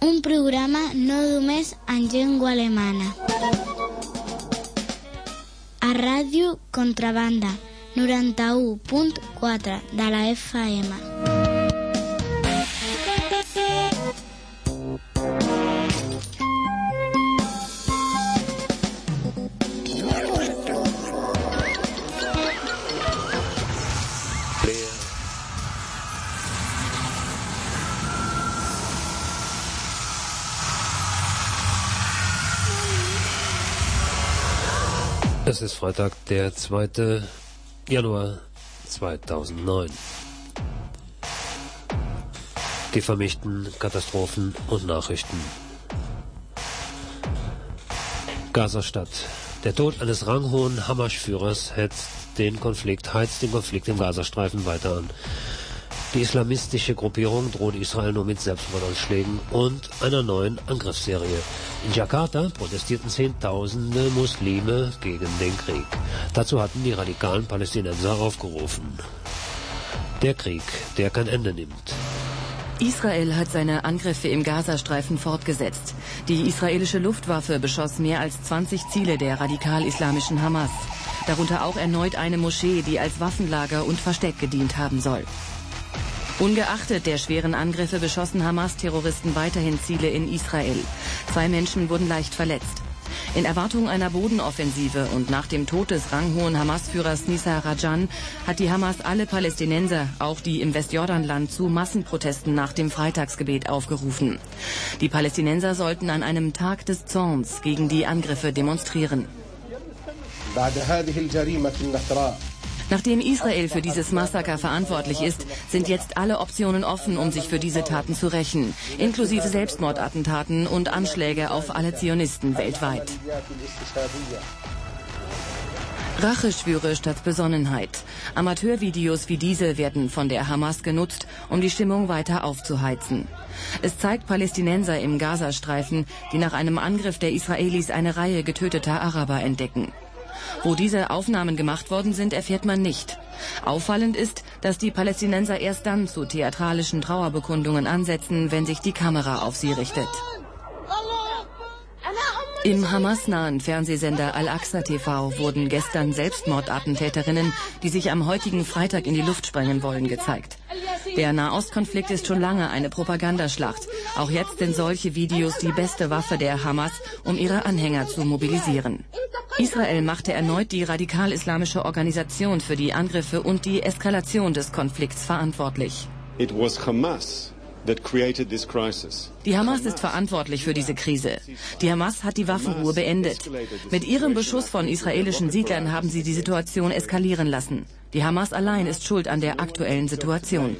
Un programa no només en llengua alemana. A Ràdio Contrabanda, 91.4 de la FM. Freitag, der 2. Januar 2009. Die vermischten Katastrophen und Nachrichten. Gazastadt. Der Tod eines ranghohen Hamas-Führers hetzt den Konflikt, heizt den Konflikt im Gazastreifen weiter an. Die islamistische Gruppierung droht Israel nur mit Selbstmordanschlägen und einer neuen Angriffsserie. In Jakarta protestierten Zehntausende Muslime gegen den Krieg. Dazu hatten die radikalen Palästinenser aufgerufen. Der Krieg, der kein Ende nimmt. Israel hat seine Angriffe im Gazastreifen fortgesetzt. Die israelische Luftwaffe beschoss mehr als 20 Ziele der radikal-islamischen Hamas. Darunter auch erneut eine Moschee, die als Waffenlager und Versteck gedient haben soll. Ungeachtet der schweren Angriffe beschossen Hamas-Terroristen weiterhin Ziele in Israel. Zwei Menschen wurden leicht verletzt. In Erwartung einer Bodenoffensive und nach dem Tod des ranghohen Hamas-Führers Nisa Rajan hat die Hamas alle Palästinenser, auch die im Westjordanland, zu Massenprotesten nach dem Freitagsgebet aufgerufen. Die Palästinenser sollten an einem Tag des Zorns gegen die Angriffe demonstrieren. Nachdem Israel für dieses Massaker verantwortlich ist, sind jetzt alle Optionen offen, um sich für diese Taten zu rächen, inklusive Selbstmordattentaten und Anschläge auf alle Zionisten weltweit. Rache schwüre statt Besonnenheit. Amateurvideos wie diese werden von der Hamas genutzt, um die Stimmung weiter aufzuheizen. Es zeigt Palästinenser im Gazastreifen, die nach einem Angriff der Israelis eine Reihe getöteter Araber entdecken. Wo diese Aufnahmen gemacht worden sind, erfährt man nicht. Auffallend ist, dass die Palästinenser erst dann zu theatralischen Trauerbekundungen ansetzen, wenn sich die Kamera auf sie richtet. Im Hamas-nahen Fernsehsender Al-Aqsa TV wurden gestern Selbstmordattentäterinnen, die sich am heutigen Freitag in die Luft sprengen wollen, gezeigt. Der Nahostkonflikt ist schon lange eine Propagandaschlacht. Auch jetzt sind solche Videos die beste Waffe der Hamas, um ihre Anhänger zu mobilisieren. Israel machte erneut die radikal-islamische Organisation für die Angriffe und die Eskalation des Konflikts verantwortlich. It was Hamas Die Hamas ist verantwortlich für diese Krise. Die Hamas hat die Waffenruhe beendet. Mit ihrem Beschuss von israelischen Siedlern haben sie die Situation eskalieren lassen. Die Hamas allein ist schuld an der aktuellen Situation.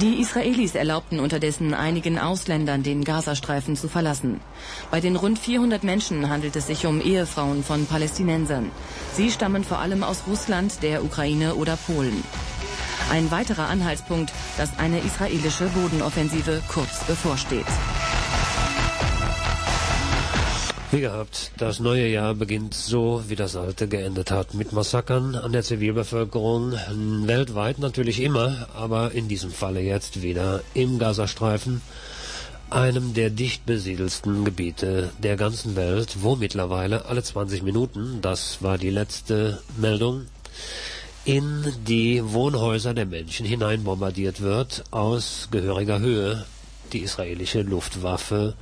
Die Israelis erlaubten unterdessen einigen Ausländern, den Gazastreifen zu verlassen. Bei den rund 400 Menschen handelt es sich um Ehefrauen von Palästinensern. Sie stammen vor allem aus Russland, der Ukraine oder Polen. Ein weiterer Anhaltspunkt, dass eine israelische Bodenoffensive kurz bevorsteht. Wie gehabt, das neue Jahr beginnt so, wie das alte geendet hat, mit Massakern an der Zivilbevölkerung, weltweit natürlich immer, aber in diesem Falle jetzt wieder im Gazastreifen, einem der dicht besiedelsten Gebiete der ganzen Welt, wo mittlerweile alle 20 Minuten, das war die letzte Meldung, in die Wohnhäuser der Menschen hinein bombardiert wird aus gehöriger Höhe. Die israelische Luftwaffe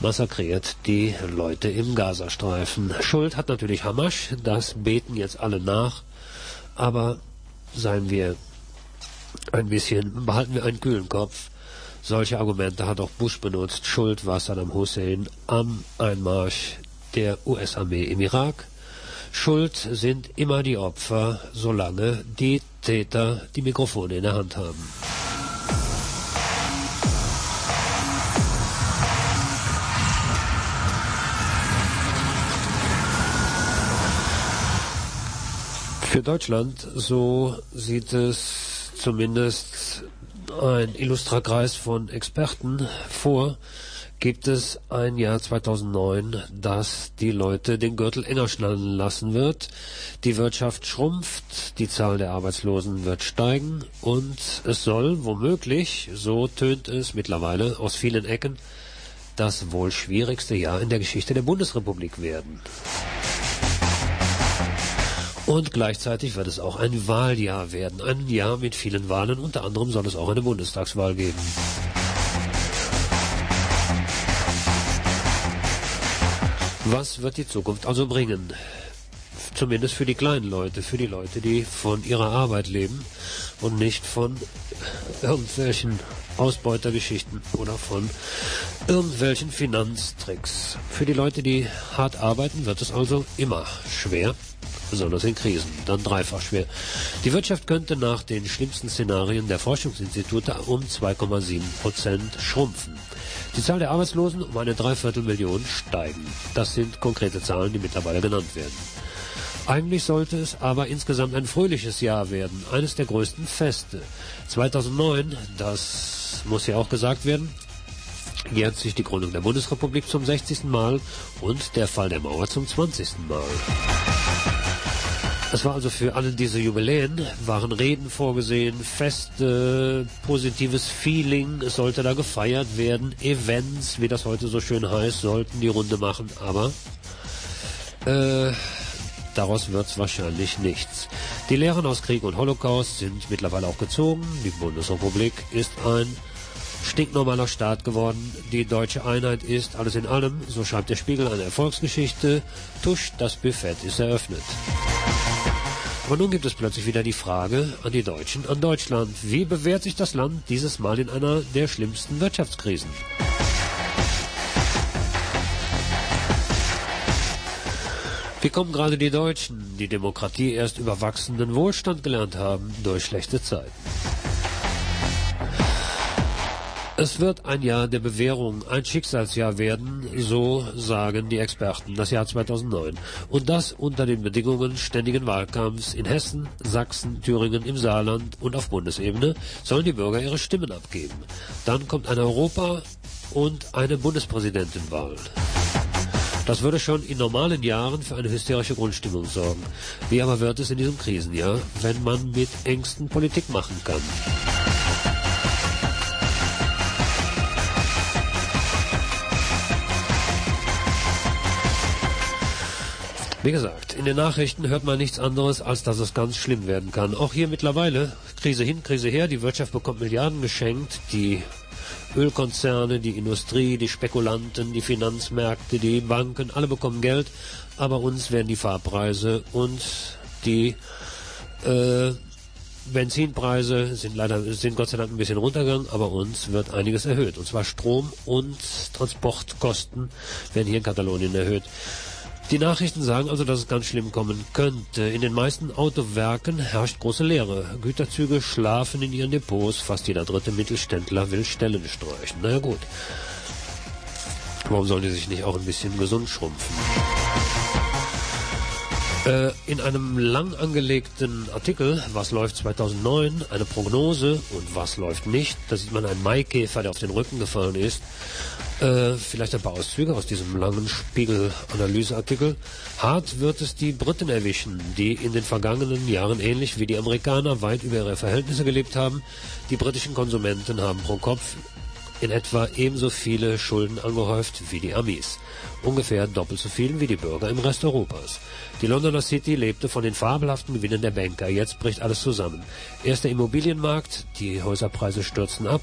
massakriert die Leute im Gazastreifen. Schuld hat natürlich Hamas, das beten jetzt alle nach, aber seien wir ein bisschen, behalten wir einen kühlen Kopf. Solche Argumente hat auch Bush benutzt. Schuld war Saddam Hussein am Einmarsch der US-Armee im Irak. Schuld sind immer die Opfer, solange die Täter die Mikrofone in der Hand haben. Für Deutschland, so sieht es zumindest ein illustrer Kreis von Experten vor, gibt es ein Jahr 2009, das die Leute den Gürtel enger schnallen lassen wird. Die Wirtschaft schrumpft, die Zahl der Arbeitslosen wird steigen und es soll womöglich, so tönt es mittlerweile aus vielen Ecken, das wohl schwierigste Jahr in der Geschichte der Bundesrepublik werden. Und gleichzeitig wird es auch ein Wahljahr werden. Ein Jahr mit vielen Wahlen. Unter anderem soll es auch eine Bundestagswahl geben. Was wird die Zukunft also bringen? Zumindest für die kleinen Leute, für die Leute, die von ihrer Arbeit leben und nicht von irgendwelchen Ausbeutergeschichten oder von irgendwelchen Finanztricks. Für die Leute, die hart arbeiten, wird es also immer schwer besonders in Krisen, dann dreifach schwer. Die Wirtschaft könnte nach den schlimmsten Szenarien der Forschungsinstitute um 2,7 Prozent schrumpfen. Die Zahl der Arbeitslosen um eine Dreiviertelmillion steigen. Das sind konkrete Zahlen, die mittlerweile genannt werden. Eigentlich sollte es aber insgesamt ein fröhliches Jahr werden, eines der größten Feste. 2009, das muss ja auch gesagt werden, jährt sich die Gründung der Bundesrepublik zum 60. Mal und der Fall der Mauer zum 20. Mal. Es war also für alle diese Jubiläen, waren Reden vorgesehen, Feste, positives Feeling, es sollte da gefeiert werden, Events, wie das heute so schön heißt, sollten die Runde machen, aber äh, daraus wird's wahrscheinlich nichts. Die Lehren aus Krieg und Holocaust sind mittlerweile auch gezogen, die Bundesrepublik ist ein stinknormaler Staat geworden. Die deutsche Einheit ist alles in allem, so schreibt der Spiegel, eine Erfolgsgeschichte. Tusch, das Buffet ist eröffnet. Aber nun gibt es plötzlich wieder die Frage an die Deutschen, an Deutschland. Wie bewährt sich das Land dieses Mal in einer der schlimmsten Wirtschaftskrisen? Wie kommen gerade die Deutschen, die Demokratie erst über wachsenden Wohlstand gelernt haben, durch schlechte Zeiten? Es wird ein Jahr der Bewährung, ein Schicksalsjahr werden, so sagen die Experten, das Jahr 2009. Und das unter den Bedingungen ständigen Wahlkampfs in Hessen, Sachsen, Thüringen, im Saarland und auf Bundesebene sollen die Bürger ihre Stimmen abgeben. Dann kommt ein Europa und eine Bundespräsidentenwahl. Das würde schon in normalen Jahren für eine hysterische Grundstimmung sorgen. Wie aber wird es in diesem Krisenjahr, wenn man mit Ängsten Politik machen kann? Wie gesagt, in den Nachrichten hört man nichts anderes, als dass es ganz schlimm werden kann. Auch hier mittlerweile, Krise hin, Krise her, die Wirtschaft bekommt Milliarden geschenkt, die Ölkonzerne, die Industrie, die Spekulanten, die Finanzmärkte, die Banken, alle bekommen Geld, aber uns werden die Fahrpreise und die äh, Benzinpreise sind leider sind Gott sei Dank ein bisschen runtergegangen, aber uns wird einiges erhöht. Und zwar Strom und Transportkosten werden hier in Katalonien erhöht. Die Nachrichten sagen also, dass es ganz schlimm kommen könnte. In den meisten Autowerken herrscht große Leere. Güterzüge schlafen in ihren Depots. Fast jeder dritte Mittelständler will Stellen streichen. Na gut. Warum sollen die sich nicht auch ein bisschen gesund schrumpfen? Äh, in einem lang angelegten Artikel, was läuft 2009, eine Prognose und was läuft nicht, da sieht man einen Maikäfer, der auf den Rücken gefallen ist. Äh, vielleicht ein paar Auszüge aus diesem langen Spiegel-Analyseartikel. Hart wird es die Briten erwischen, die in den vergangenen Jahren ähnlich wie die Amerikaner weit über ihre Verhältnisse gelebt haben. Die britischen Konsumenten haben pro Kopf in etwa ebenso viele Schulden angehäuft wie die Amis. Ungefähr doppelt so viel wie die Bürger im Rest Europas. Die Londoner City lebte von den fabelhaften Gewinnen der Banker. Jetzt bricht alles zusammen. Erst der Immobilienmarkt, die Häuserpreise stürzen ab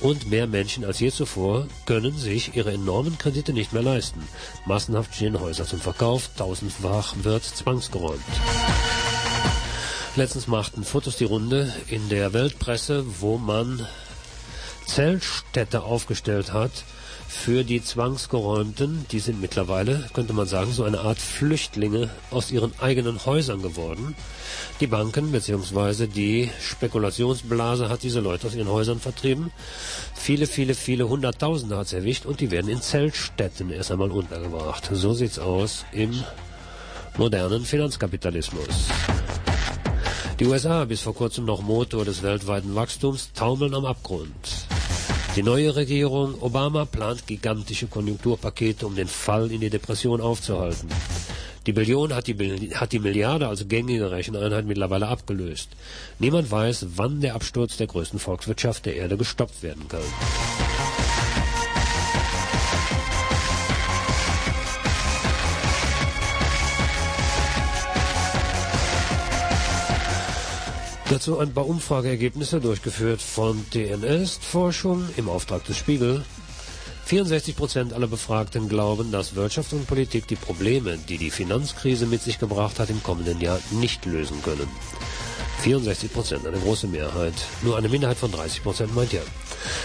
und mehr Menschen als je zuvor können sich ihre enormen Kredite nicht mehr leisten. Massenhaft stehen Häuser zum Verkauf, tausendfach wird zwangsgeräumt. Letztens machten Fotos die Runde in der Weltpresse, wo man Zeltstädte aufgestellt hat für die Zwangsgeräumten. Die sind mittlerweile, könnte man sagen, so eine Art Flüchtlinge aus ihren eigenen Häusern geworden. Die Banken bzw. die Spekulationsblase hat diese Leute aus ihren Häusern vertrieben. Viele, viele, viele Hunderttausende hat es erwischt und die werden in Zeltstädten erst einmal untergebracht. So sieht's aus im modernen Finanzkapitalismus. Die USA, bis vor kurzem noch Motor des weltweiten Wachstums, taumeln am Abgrund. Die neue Regierung Obama plant gigantische Konjunkturpakete, um den Fall in die Depression aufzuhalten. Die Billion hat die, hat die Milliarde als gängige Recheneinheit mittlerweile abgelöst. Niemand weiß, wann der Absturz der größten Volkswirtschaft der Erde gestoppt werden kann. Dazu ein paar Umfrageergebnisse durchgeführt von DNS-Forschung im Auftrag des Spiegel. 64 Prozent aller Befragten glauben, dass Wirtschaft und Politik die Probleme, die die Finanzkrise mit sich gebracht hat, im kommenden Jahr nicht lösen können. 64 Prozent, eine große Mehrheit. Nur eine Minderheit von 30 Prozent meint ja.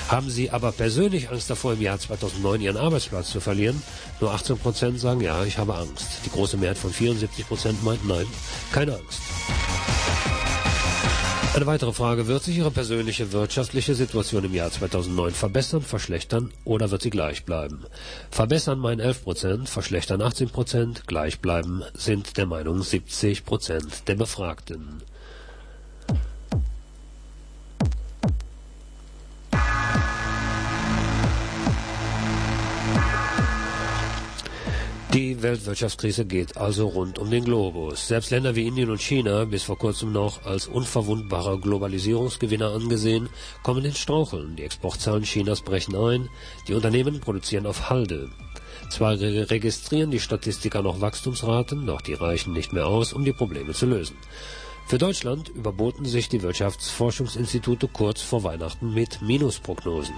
Haben Sie aber persönlich Angst davor, im Jahr 2009 Ihren Arbeitsplatz zu verlieren? Nur 18 Prozent sagen ja, ich habe Angst. Die große Mehrheit von 74 Prozent meint nein, keine Angst. Eine weitere Frage, wird sich Ihre persönliche wirtschaftliche Situation im Jahr 2009 verbessern, verschlechtern oder wird sie gleich bleiben? Verbessern meinen 11 Prozent, verschlechtern 18 Prozent, gleich bleiben sind der Meinung 70 Prozent der Befragten. Die Weltwirtschaftskrise geht also rund um den Globus. Selbst Länder wie Indien und China, bis vor kurzem noch als unverwundbare Globalisierungsgewinner angesehen, kommen ins Straucheln. Die Exportzahlen Chinas brechen ein, die Unternehmen produzieren auf Halde. Zwar re- registrieren die Statistiker noch Wachstumsraten, doch die reichen nicht mehr aus, um die Probleme zu lösen. Für Deutschland überboten sich die Wirtschaftsforschungsinstitute kurz vor Weihnachten mit Minusprognosen.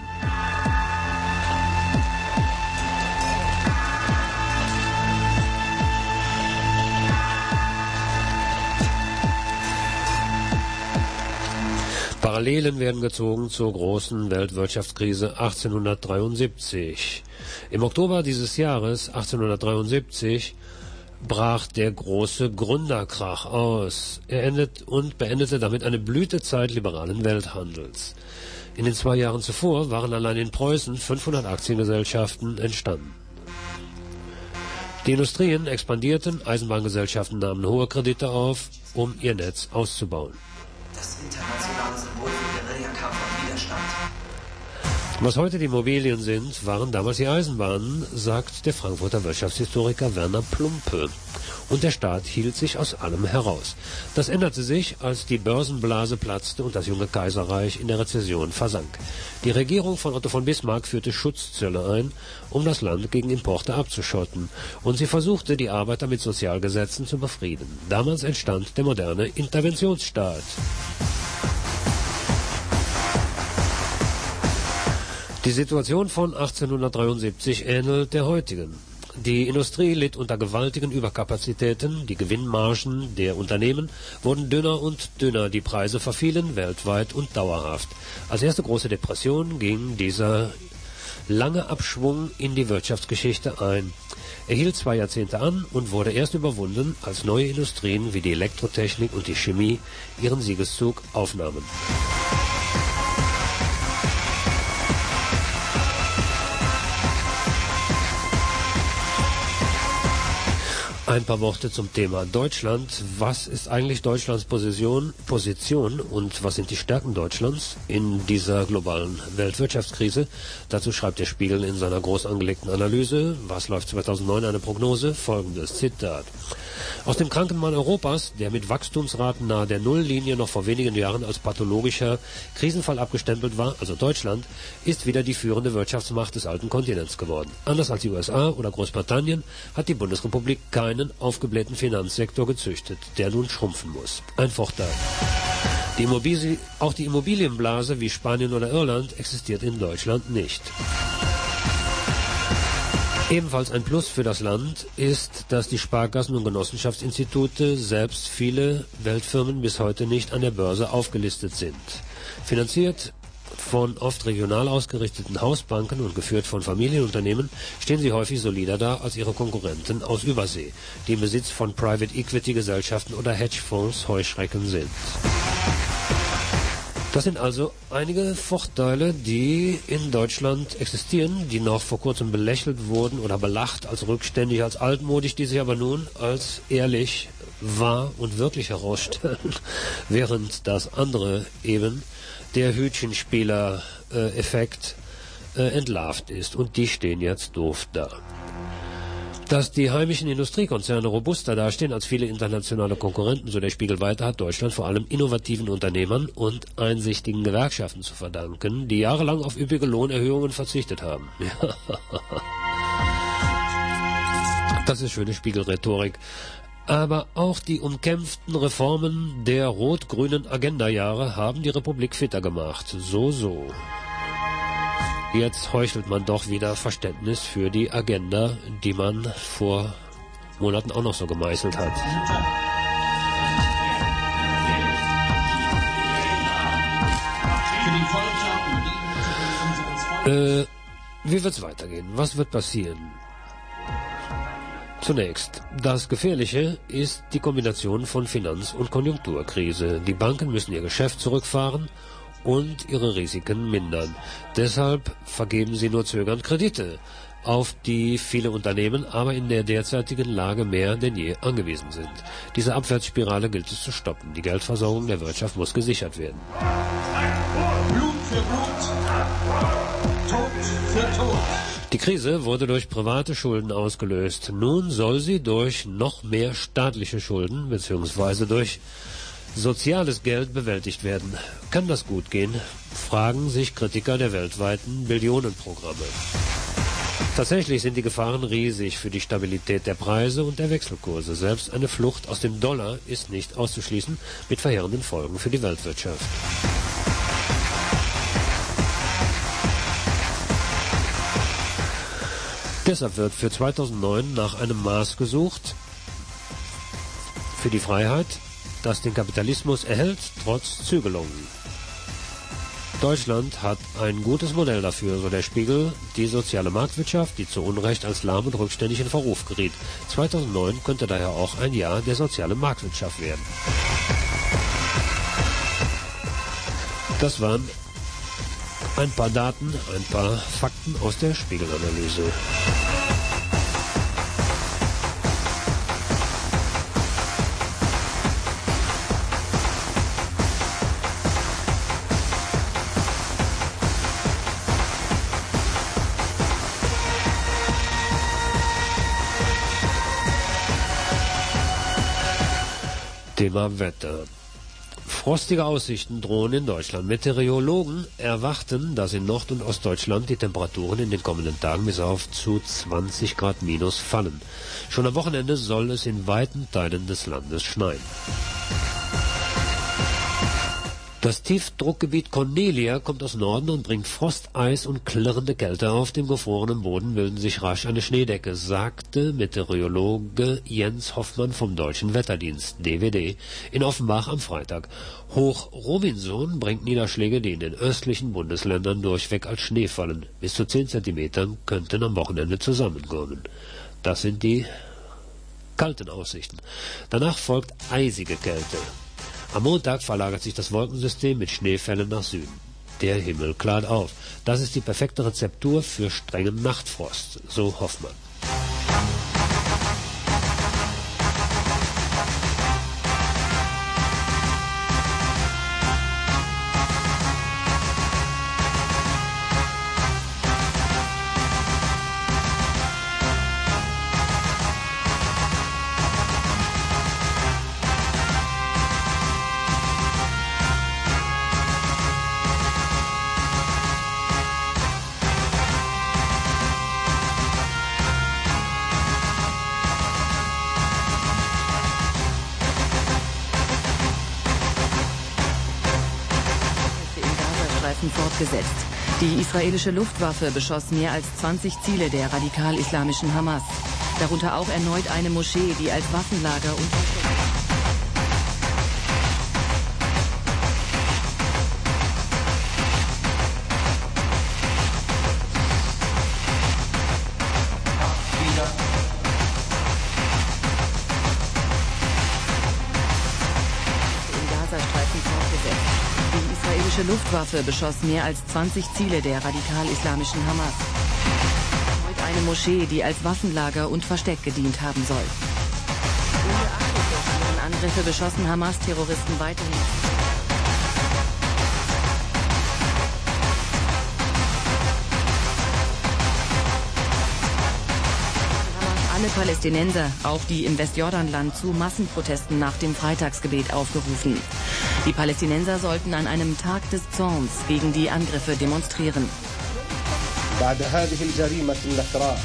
Parallelen werden gezogen zur großen Weltwirtschaftskrise 1873. Im Oktober dieses Jahres 1873 brach der große Gründerkrach aus. Er endet und beendete damit eine Blütezeit liberalen Welthandels. In den zwei Jahren zuvor waren allein in Preußen 500 Aktiengesellschaften entstanden. Die Industrien expandierten, Eisenbahngesellschaften nahmen hohe Kredite auf, um ihr Netz auszubauen. Das internationale Symbol für Guerillakampf. Was heute die Immobilien sind, waren damals die Eisenbahnen, sagt der Frankfurter Wirtschaftshistoriker Werner Plumpe. Und der Staat hielt sich aus allem heraus. Das änderte sich, als die Börsenblase platzte und das junge Kaiserreich in der Rezession versank. Die Regierung von Otto von Bismarck führte Schutzzölle ein, um das Land gegen Importe abzuschotten. Und sie versuchte, die Arbeiter mit Sozialgesetzen zu befrieden. Damals entstand der moderne Interventionsstaat. Die Situation von 1873 ähnelt der heutigen. Die Industrie litt unter gewaltigen Überkapazitäten, die Gewinnmargen der Unternehmen wurden dünner und dünner, die Preise verfielen weltweit und dauerhaft. Als erste große Depression ging dieser lange Abschwung in die Wirtschaftsgeschichte ein. Er hielt zwei Jahrzehnte an und wurde erst überwunden, als neue Industrien wie die Elektrotechnik und die Chemie ihren Siegeszug aufnahmen. Ein paar Worte zum Thema Deutschland. Was ist eigentlich Deutschlands Position, Position und was sind die Stärken Deutschlands in dieser globalen Weltwirtschaftskrise? Dazu schreibt der Spiegel in seiner groß angelegten Analyse, was läuft 2009 eine Prognose, folgendes Zitat. Aus dem kranken Mann Europas, der mit Wachstumsraten nahe der Nulllinie noch vor wenigen Jahren als pathologischer Krisenfall abgestempelt war, also Deutschland, ist wieder die führende Wirtschaftsmacht des alten Kontinents geworden. Anders als die USA oder Großbritannien hat die Bundesrepublik keinen aufgeblähten Finanzsektor gezüchtet, der nun schrumpfen muss. Ein Vorteil. Die auch die Immobilienblase wie Spanien oder Irland existiert in Deutschland nicht. Ebenfalls ein Plus für das Land ist, dass die Sparkassen und Genossenschaftsinstitute selbst viele Weltfirmen bis heute nicht an der Börse aufgelistet sind. Finanziert von oft regional ausgerichteten Hausbanken und geführt von Familienunternehmen stehen sie häufig solider da als ihre Konkurrenten aus Übersee, die im Besitz von Private Equity Gesellschaften oder Hedgefonds Heuschrecken sind. Das sind also einige Vorteile, die in Deutschland existieren, die noch vor kurzem belächelt wurden oder belacht als rückständig, als altmodisch, die sich aber nun als ehrlich, wahr und wirklich herausstellen, während das andere eben der Hütchenspieler-Effekt äh, entlarvt ist. Und die stehen jetzt doof da. Dass die heimischen Industriekonzerne robuster dastehen als viele internationale Konkurrenten, so der Spiegel weiter, hat Deutschland vor allem innovativen Unternehmern und einsichtigen Gewerkschaften zu verdanken, die jahrelang auf üppige Lohnerhöhungen verzichtet haben. Das ist schöne Spiegelrhetorik. Aber auch die umkämpften Reformen der rot-grünen Agenda-Jahre haben die Republik fitter gemacht. So, so. Jetzt heuchelt man doch wieder Verständnis für die Agenda, die man vor Monaten auch noch so gemeißelt hat. Äh, wie wird's weitergehen? Was wird passieren? Zunächst, das Gefährliche ist die Kombination von Finanz- und Konjunkturkrise. Die Banken müssen ihr Geschäft zurückfahren und ihre Risiken mindern. Deshalb vergeben sie nur zögernd Kredite, auf die viele Unternehmen aber in der derzeitigen Lage mehr denn je angewiesen sind. Diese Abwärtsspirale gilt es zu stoppen. Die Geldversorgung der Wirtschaft muss gesichert werden. Blut für Blut, Tod für Tod. Die Krise wurde durch private Schulden ausgelöst. Nun soll sie durch noch mehr staatliche Schulden bzw. durch soziales Geld bewältigt werden. Kann das gut gehen? Fragen sich Kritiker der weltweiten Billionenprogramme. Tatsächlich sind die Gefahren riesig für die Stabilität der Preise und der Wechselkurse. Selbst eine Flucht aus dem Dollar ist nicht auszuschließen, mit verheerenden Folgen für die Weltwirtschaft. Deshalb wird für 2009 nach einem Maß gesucht für die Freiheit, das den Kapitalismus erhält, trotz Zügelungen. Deutschland hat ein gutes Modell dafür, so der Spiegel, die soziale Marktwirtschaft, die zu Unrecht als lahm und rückständig in Verruf geriet. 2009 könnte daher auch ein Jahr der sozialen Marktwirtschaft werden. Das waren Ein paar Daten, ein paar Fakten aus der Spiegelanalyse. Thema Wetter. Frostige Aussichten drohen in Deutschland. Meteorologen erwarten, dass in Nord- und Ostdeutschland die Temperaturen in den kommenden Tagen bis auf zu 20 Grad minus fallen. Schon am Wochenende soll es in weiten Teilen des Landes schneien. Das Tiefdruckgebiet Cornelia kommt aus Norden und bringt Frost, Eis und klirrende Kälte. Auf dem gefrorenen Boden bilden sich rasch eine Schneedecke, sagte Meteorologe Jens Hoffmann vom Deutschen Wetterdienst DWD in Offenbach am Freitag. Hoch Robinson bringt Niederschläge, die in den östlichen Bundesländern durchweg als Schnee fallen. Bis zu 10 Zentimetern könnten am Wochenende zusammenkommen. Das sind die kalten Aussichten. Danach folgt eisige Kälte. Am Montag verlagert sich das Wolkensystem mit Schneefällen nach Süden. Der Himmel klart auf. Das ist die perfekte Rezeptur für strengen Nachtfrost, so Hoffmann. Israelische Luftwaffe beschoss mehr als 20 Ziele der radikal-islamischen Hamas. Darunter auch erneut eine Moschee, die als Waffenlager und Luftwaffe beschoss mehr als 20 Ziele der radikal-islamischen Hamas. Erneut eine Moschee, die als Waffenlager und Versteck gedient haben soll. Ungeachtet der Angriffe beschossen Hamas-Terroristen weiterhin. alle Palästinenser, auch die im Westjordanland, zu Massenprotesten nach dem Freitagsgebet aufgerufen. Die Palästinenser sollten an einem Tag des Zorns gegen die Angriffe demonstrieren. بعد هذه الجريمة النكراء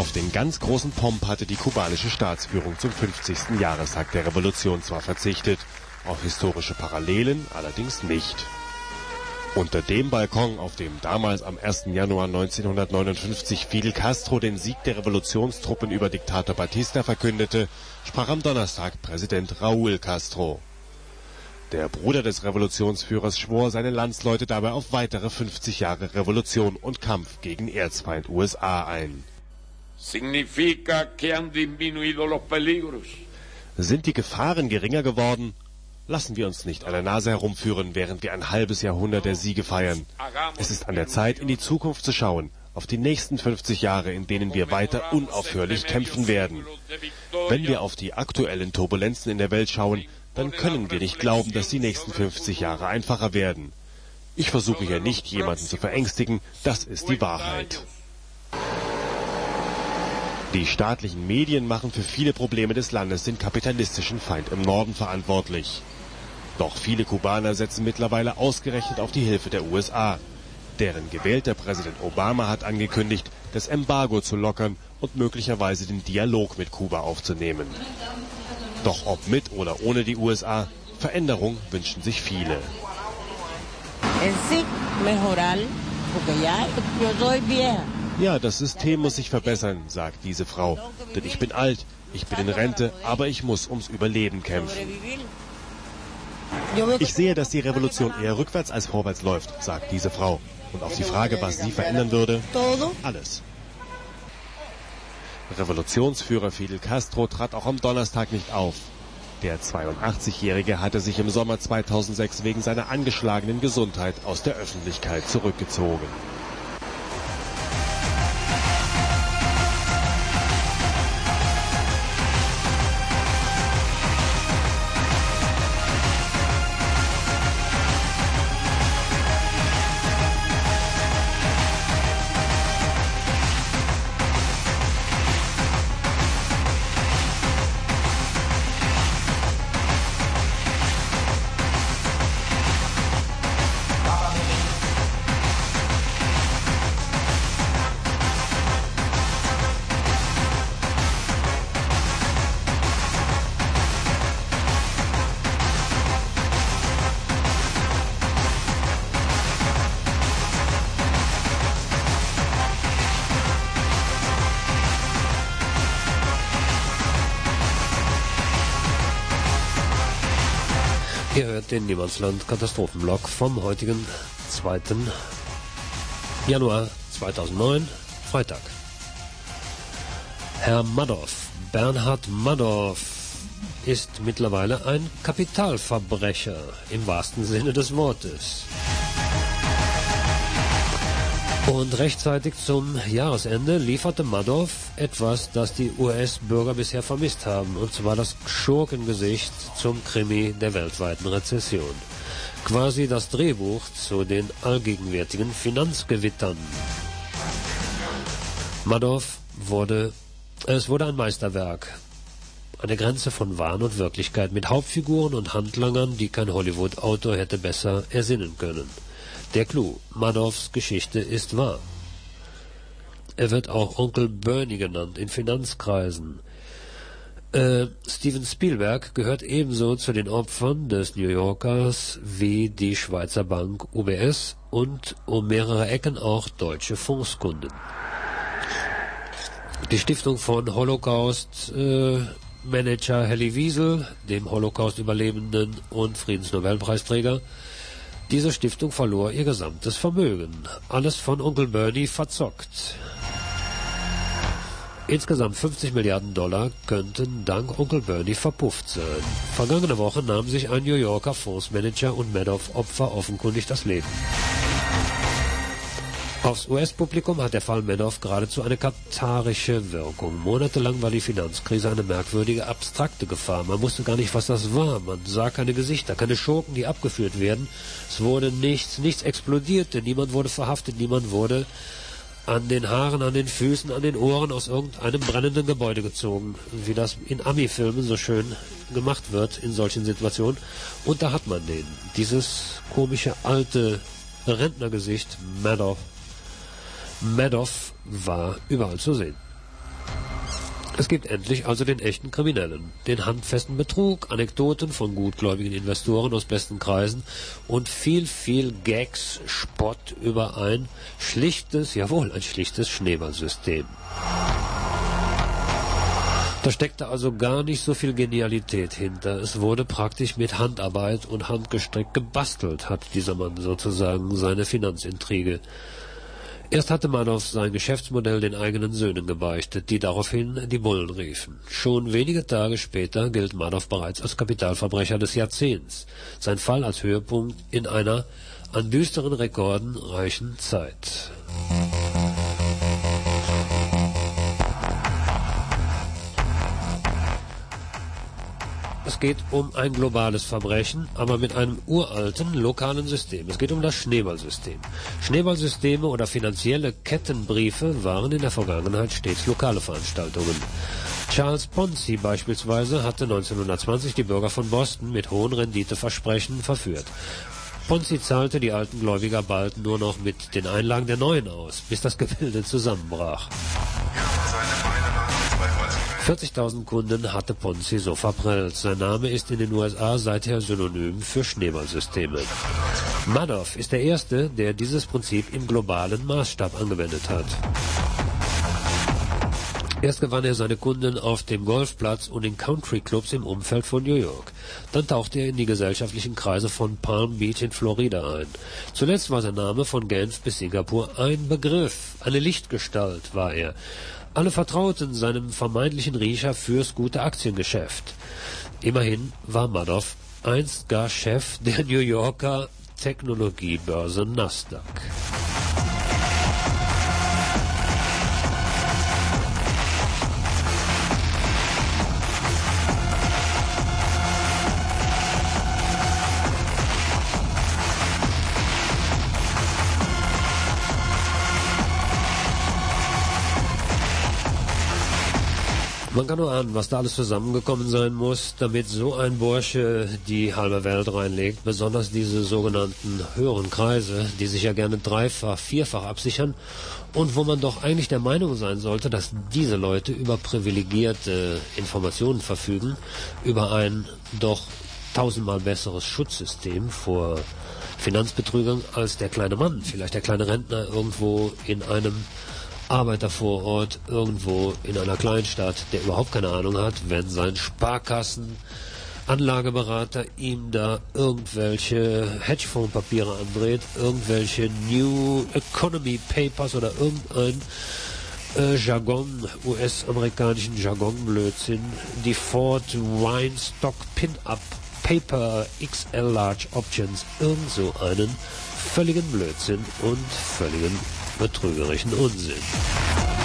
Auf den ganz großen Pomp hatte die kubanische Staatsführung zum 50. Jahrestag der Revolution zwar verzichtet, auf historische Parallelen allerdings nicht. Unter dem Balkon, auf dem damals am 1. Januar 1959 Fidel Castro den Sieg der Revolutionstruppen über Diktator Batista verkündete, sprach am Donnerstag Präsident Raúl Castro. Der Bruder des Revolutionsführers schwor seine Landsleute dabei auf weitere 50 Jahre Revolution und Kampf gegen Erzfeind USA ein. Sind die Gefahren geringer geworden? Lassen wir uns nicht an der Nase herumführen, während wir ein halbes Jahrhundert der Siege feiern. Es ist an der Zeit, in die Zukunft zu schauen, auf die nächsten 50 Jahre, in denen wir weiter unaufhörlich kämpfen werden. Wenn wir auf die aktuellen Turbulenzen in der Welt schauen, dann können wir nicht glauben, dass die nächsten 50 Jahre einfacher werden. Ich versuche hier nicht, jemanden zu verängstigen, das ist die Wahrheit. Die staatlichen Medien machen für viele Probleme des Landes den kapitalistischen Feind im Norden verantwortlich. Doch viele Kubaner setzen mittlerweile ausgerechnet auf die Hilfe der USA. Deren gewählter Präsident Obama hat angekündigt, das Embargo zu lockern und möglicherweise den Dialog mit Kuba aufzunehmen. Doch ob mit oder ohne die USA, Veränderung wünschen sich viele. En sí, mejorar, porque ya yo soy vieja. Ja, das System muss sich verbessern, sagt diese Frau. Denn ich bin alt, ich bin in Rente, aber ich muss ums Überleben kämpfen. Ich sehe, dass die Revolution eher rückwärts als vorwärts läuft, sagt diese Frau. Und auf die Frage, was sie verändern würde, alles. Revolutionsführer Fidel Castro trat auch am Donnerstag nicht auf. Der 82-Jährige hatte sich im Sommer 2006 wegen seiner angeschlagenen Gesundheit aus der Öffentlichkeit zurückgezogen. Den Niemandsland Katastrophenblock vom heutigen 2. Januar 2009, Freitag. Herr Madoff, Bernhard Madoff, ist mittlerweile ein Kapitalverbrecher im wahrsten Sinne des Wortes. Und rechtzeitig zum Jahresende lieferte Madoff etwas, das die US-Bürger bisher vermisst haben, und zwar das Schurkengesicht zum Krimi der weltweiten Rezession. Quasi das Drehbuch zu den allgegenwärtigen Finanzgewittern. Madoff wurde, es wurde ein Meisterwerk. Der Grenze von Wahn und Wirklichkeit mit Hauptfiguren und Handlangern, die kein Hollywood-Autor hätte besser ersinnen können. Der Clou, Madoffs Geschichte ist wahr. Er wird auch Onkel Bernie genannt in Finanzkreisen. Äh, Steven Spielberg gehört ebenso zu den Opfern des New Yorkers wie die Schweizer Bank UBS und um mehrere Ecken auch deutsche Fondskunden. Die Stiftung von Holocaust äh, Manager Helly Wiesel, dem Holocaust-Überlebenden und Friedensnobelpreisträger, diese Stiftung verlor ihr gesamtes Vermögen. Alles von Onkel Bernie verzockt. Insgesamt 50 Milliarden Dollar könnten dank Onkel Bernie verpufft sein. Vergangene Woche nahm sich ein New Yorker Fondsmanager und Madoff-Opfer offenkundig das Leben. Aufs US-Publikum hat der Fall Madoff geradezu eine katharische Wirkung. Monatelang war die Finanzkrise eine merkwürdige, abstrakte Gefahr. Man wusste gar nicht, was das war. Man sah keine Gesichter, keine Schurken, die abgeführt werden. Es wurde nichts, nichts explodierte, niemand wurde verhaftet, niemand wurde an den Haaren, an den Füßen, an den Ohren aus irgendeinem brennenden Gebäude gezogen, wie das in Ami-Filmen so schön gemacht wird in solchen Situationen. Und da hat man den, dieses komische alte Rentnergesicht Madoff. Madoff war überall zu sehen. Es gibt endlich also den echten Kriminellen, den handfesten Betrug, Anekdoten von gutgläubigen Investoren aus besten Kreisen und viel, viel Gags, Spott über ein schlichtes, jawohl, ein schlichtes Schneeballsystem. Da steckte also gar nicht so viel Genialität hinter. Es wurde praktisch mit Handarbeit und handgestrickt gebastelt, hat dieser Mann sozusagen seine Finanzintrige. Erst hatte Madoff sein Geschäftsmodell den eigenen Söhnen gebeichtet, die daraufhin die Bullen riefen. Schon wenige Tage später gilt Madoff bereits als Kapitalverbrecher des Jahrzehnts. Sein Fall als Höhepunkt in einer an düsteren Rekorden reichen Zeit. Es geht um ein globales Verbrechen, aber mit einem uralten lokalen System. Es geht um das Schneeballsystem. Schneeballsysteme oder finanzielle Kettenbriefe waren in der Vergangenheit stets lokale Veranstaltungen. Charles Ponzi beispielsweise hatte 1920 die Bürger von Boston mit hohen Renditeversprechen verführt. Ponzi zahlte die alten Gläubiger bald nur noch mit den Einlagen der neuen aus, bis das Gebilde zusammenbrach. 40.000 Kunden hatte Ponzi so verprellt. Sein Name ist in den USA seither synonym für Schneeballsysteme. Madoff ist der Erste, der dieses Prinzip im globalen Maßstab angewendet hat. Erst gewann er seine Kunden auf dem Golfplatz und in Country-Clubs im Umfeld von New York. Dann tauchte er in die gesellschaftlichen Kreise von Palm Beach in Florida ein. Zuletzt war sein Name von Genf bis Singapur ein Begriff, eine Lichtgestalt war er. Alle vertrauten seinem vermeintlichen Riecher fürs gute Aktiengeschäft. Immerhin war Madoff einst gar Chef der New Yorker Technologiebörse Nasdaq. Man kann nur ahnen, was da alles zusammengekommen sein muss, damit so ein Bursche die halbe Welt reinlegt. Besonders diese sogenannten höheren Kreise, die sich ja gerne dreifach, vierfach absichern und wo man doch eigentlich der Meinung sein sollte, dass diese Leute über privilegierte Informationen verfügen, über ein doch tausendmal besseres Schutzsystem vor Finanzbetrügern als der kleine Mann, vielleicht der kleine Rentner irgendwo in einem Arbeiter vor Ort irgendwo in einer Kleinstadt, der überhaupt keine Ahnung hat, wenn sein Sparkassen Anlageberater ihm da irgendwelche Hedgefondspapiere andreht, irgendwelche New Economy Papers oder irgendein äh, Jargon, US-amerikanischen Jargon-Blödsinn, die Ford Weinstock Pin-Up Paper XL Large Options, irgend so einen völligen Blödsinn und völligen betrügerischen Unsinn.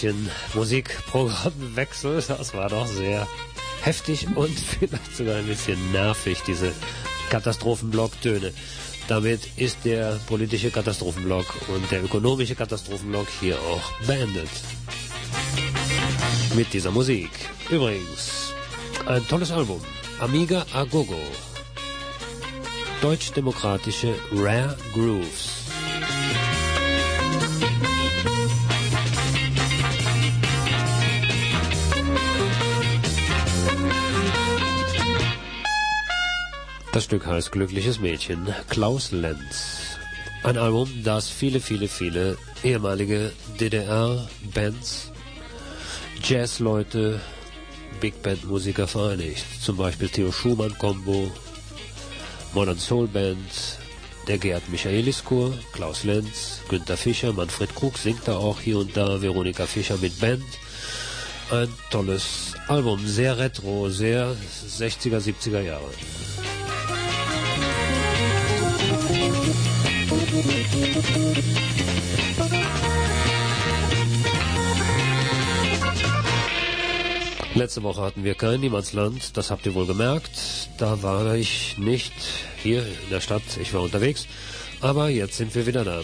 Bisschen Musikprogrammwechsel, das war doch sehr heftig und vielleicht sogar ein bisschen nervig, diese Katastrophenblock-Töne. Damit ist der politische Katastrophenblock und der ökonomische Katastrophenblock hier auch beendet. Mit dieser Musik. Übrigens, ein tolles Album. Amiga Agogo. Deutsch-demokratische Rare Grooves. Das Stück heißt Glückliches Mädchen, Klaus Lenz. Ein Album, das viele, viele, viele ehemalige DDR-Bands, Jazzleute, Big Band Musiker vereinigt. Zum Beispiel Theo Schumann Combo, Modern Soul Band, der Gerd Michaelis Chor, Klaus Lenz, Günter Fischer, Manfred Krug singt da auch hier und da, Veronika Fischer mit Band. Ein tolles Album, sehr retro, sehr 60er, 70er Jahre. Letzte Woche hatten wir kein Niemandsland, das habt ihr wohl gemerkt. Da war ich nicht hier in der Stadt, ich war unterwegs. Aber jetzt sind wir wieder da.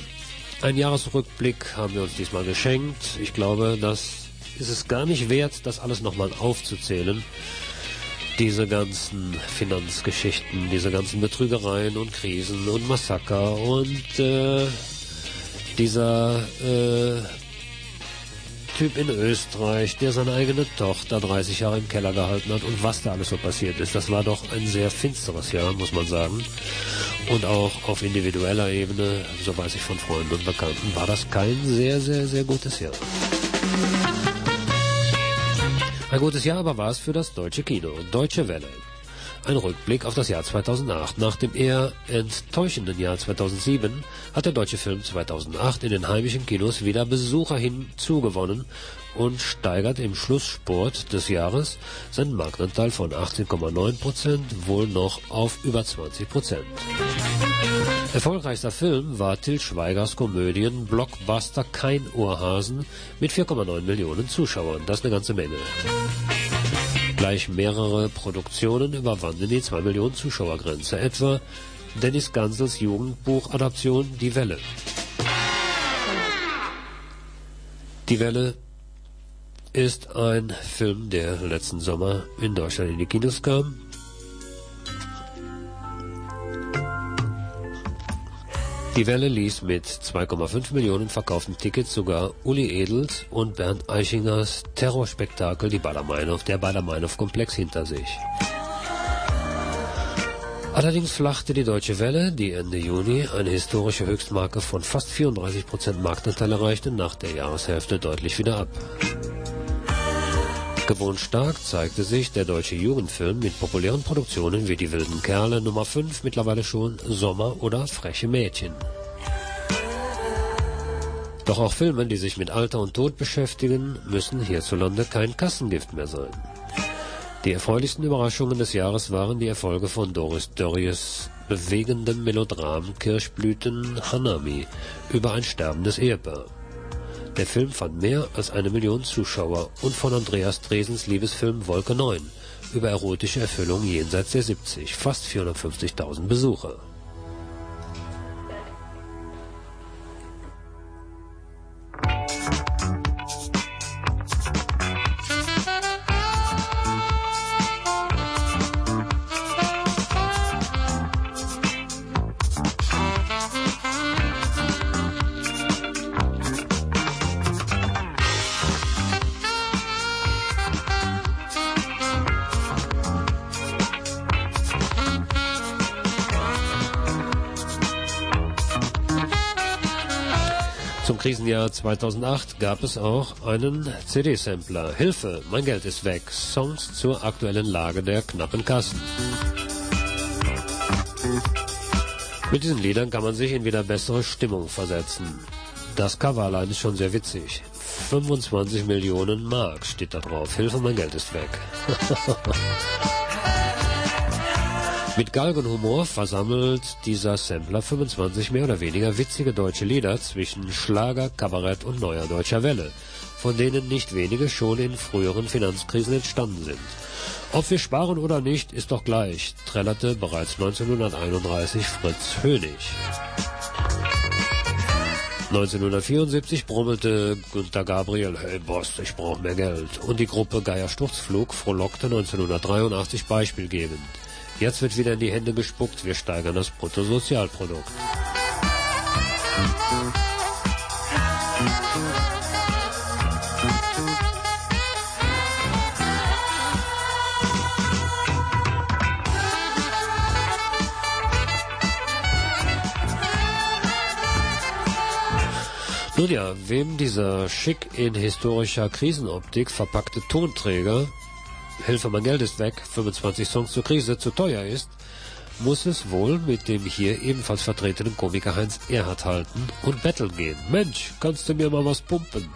Ein Jahresrückblick haben wir uns diesmal geschenkt. Ich glaube, das ist es gar nicht wert, das alles nochmal aufzuzählen. Diese ganzen Finanzgeschichten, diese ganzen Betrügereien und Krisen und Massaker und äh, dieser äh, Typ in Österreich, der seine eigene Tochter 30 Jahre im Keller gehalten hat und was da alles so passiert ist. Das war doch ein sehr finsteres Jahr, muss man sagen. Und auch auf individueller Ebene, so weiß ich von Freunden und Bekannten, war das kein sehr, sehr, sehr gutes Jahr. Ein gutes Jahr aber war es für das deutsche Kino. Deutsche Welle. Ein Rückblick auf das Jahr 2008. Nach dem eher enttäuschenden Jahr 2007 hat der deutsche Film 2008 in den heimischen Kinos wieder Besucher hinzugewonnen und steigert im Schlusssport des Jahres seinen Marktanteil von 18,9% wohl noch auf über 20%. Erfolgreichster Film war Til Schweigers Komödien Blockbuster Kein Ohrhasen mit 4,9 Millionen Zuschauern. Das ist eine ganze Menge. Gleich mehrere Produktionen überwanden die 2 Millionen Zuschauergrenze, etwa Dennis Gansels Jugendbuchadaption Die Welle. Die Welle ist ein Film, der letzten Sommer in Deutschland in die Kinos kam. Die Welle ließ mit 2,5 Millionen verkauften Tickets sogar Uli Edels und Bernd Eichingers Terrorspektakel Die Bader-Meinhof, der Bader-Meinhof-Komplex hinter sich. Allerdings flachte die Deutsche Welle, die Ende Juni eine historische Höchstmarke von fast 34% Marktanteil erreichte, nach der Jahreshälfte deutlich wieder ab. Gewohnt stark zeigte sich der deutsche Jugendfilm mit populären Produktionen wie Die wilden Kerle Nummer 5, mittlerweile schon Sommer oder Freche Mädchen. Doch auch Filme, die sich mit Alter und Tod beschäftigen, müssen hierzulande kein Kassengift mehr sein. Die erfreulichsten Überraschungen des Jahres waren die Erfolge von Doris Dörries bewegendem Melodram Kirschblüten Hanami über ein sterbendes Ehepaar. Der Film fand mehr als eine Million Zuschauer und von Andreas Dresens Liebesfilm Wolke 9 über erotische Erfüllung jenseits der 70, fast 450.000 Besucher. Krisenjahr 2008 gab es auch einen CD-Sampler. Hilfe, mein Geld ist weg. Songs zur aktuellen Lage der knappen Kassen. Mit diesen Liedern kann man sich in wieder bessere Stimmung versetzen. Das Cover ist schon sehr witzig. 25 Millionen Mark steht da drauf. Hilfe, mein Geld ist weg. Mit Galgenhumor versammelt dieser Sampler 25 mehr oder weniger witzige deutsche Lieder zwischen Schlager, Kabarett und neuer deutscher Welle, von denen nicht wenige schon in früheren Finanzkrisen entstanden sind. Ob wir sparen oder nicht, ist doch gleich, trällerte bereits 1931 Fritz Hönig. 1974 brummelte Günter Gabriel, hey Boss, ich brauch mehr Geld. Und die Gruppe Geier Sturzflug frohlockte 1983 beispielgebend. Jetzt wird wieder in die Hände gespuckt, wir steigern das Bruttosozialprodukt. Nun ja, wem dieser schick in historischer Krisenoptik verpackte Tonträger Hilfe, mein Geld ist weg, 25 Songs zur Krise zu teuer ist, muss es wohl mit dem hier ebenfalls vertretenen Komiker Heinz Erhardt halten und betteln gehen. Mensch, kannst du mir mal was pumpen?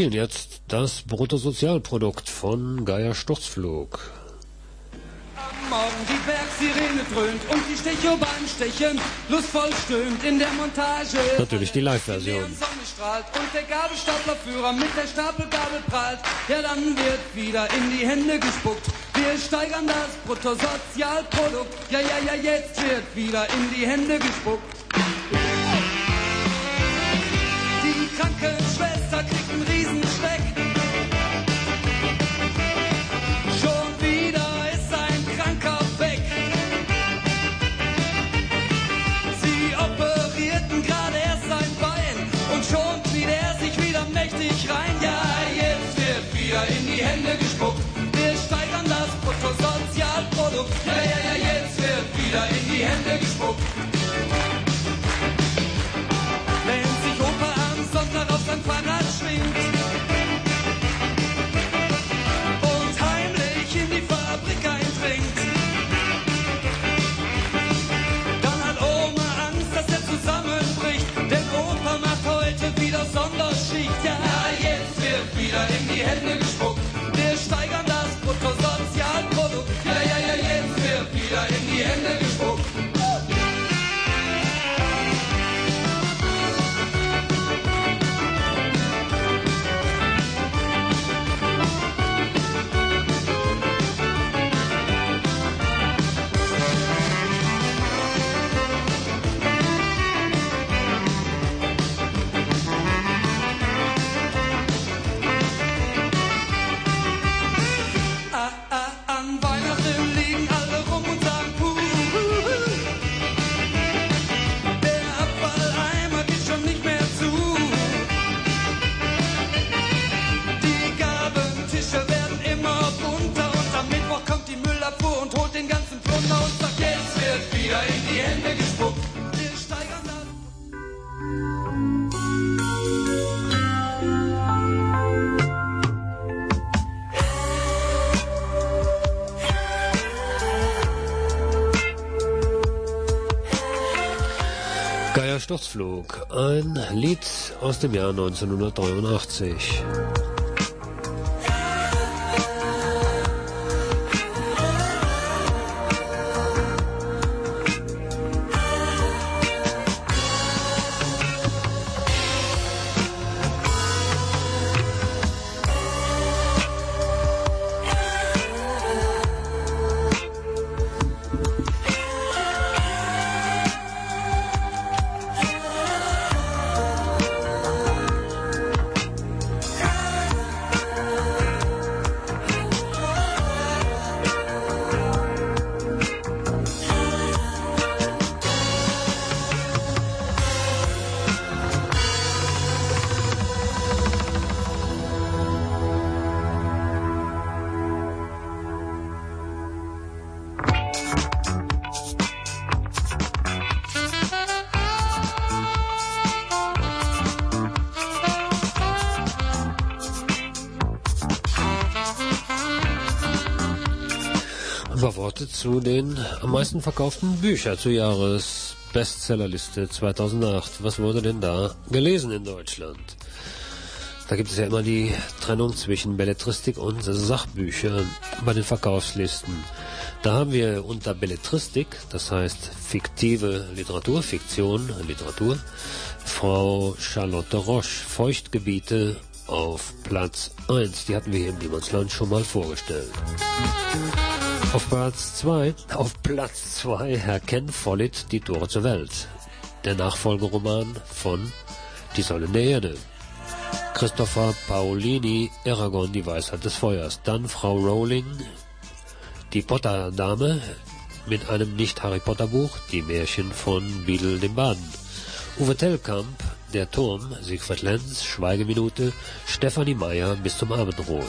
Spielen jetzt das Bruttosozialprodukt von Geier Sturzflug. Morgen die Bergsirene dröhnt und die Stechobahn stechen, lustvoll stöhnt in der Montage. Natürlich die Live-Version. Sonne strahlt und der Gabelstaplerführer mit der Stapelgabel prallt. Ja, dann wird wieder in die Hände gespuckt. Wir steigern das Bruttosozialprodukt. Ja, ja, ja, jetzt wird wieder in die Hände gespuckt. Die Krankenschwester kriegt einen Sturzflug, ein Lied aus dem Jahr 1983. zu den am meisten verkauften Büchern zur Jahresbestsellerliste 2008. Was wurde denn da gelesen in Deutschland? Da gibt es ja immer die Trennung zwischen Belletristik und Sachbüchern bei den Verkaufslisten. Da haben wir unter Belletristik, das heißt fiktive Literatur, Fiktion, Literatur, Frau Charlotte Roche, Feuchtgebiete auf Platz 1. Die hatten wir hier im Niemandsland schon mal vorgestellt. Auf Platz 2, auf Platz 2 Herr Ken Follett, Die Tore zur Welt. Der Nachfolgeroman von Die Säulen der Erde. Christopher Paolini, Aragon, die Weisheit des Feuers. Dann Frau Rowling, die Potter-Dame mit einem Nicht-Harry Potter-Buch, die Märchen von Beadle dem Baden. Uwe Tellkamp, Der Turm, Siegfried Lenz, Schweigeminute, Stefanie Meyer bis zum Abendrot.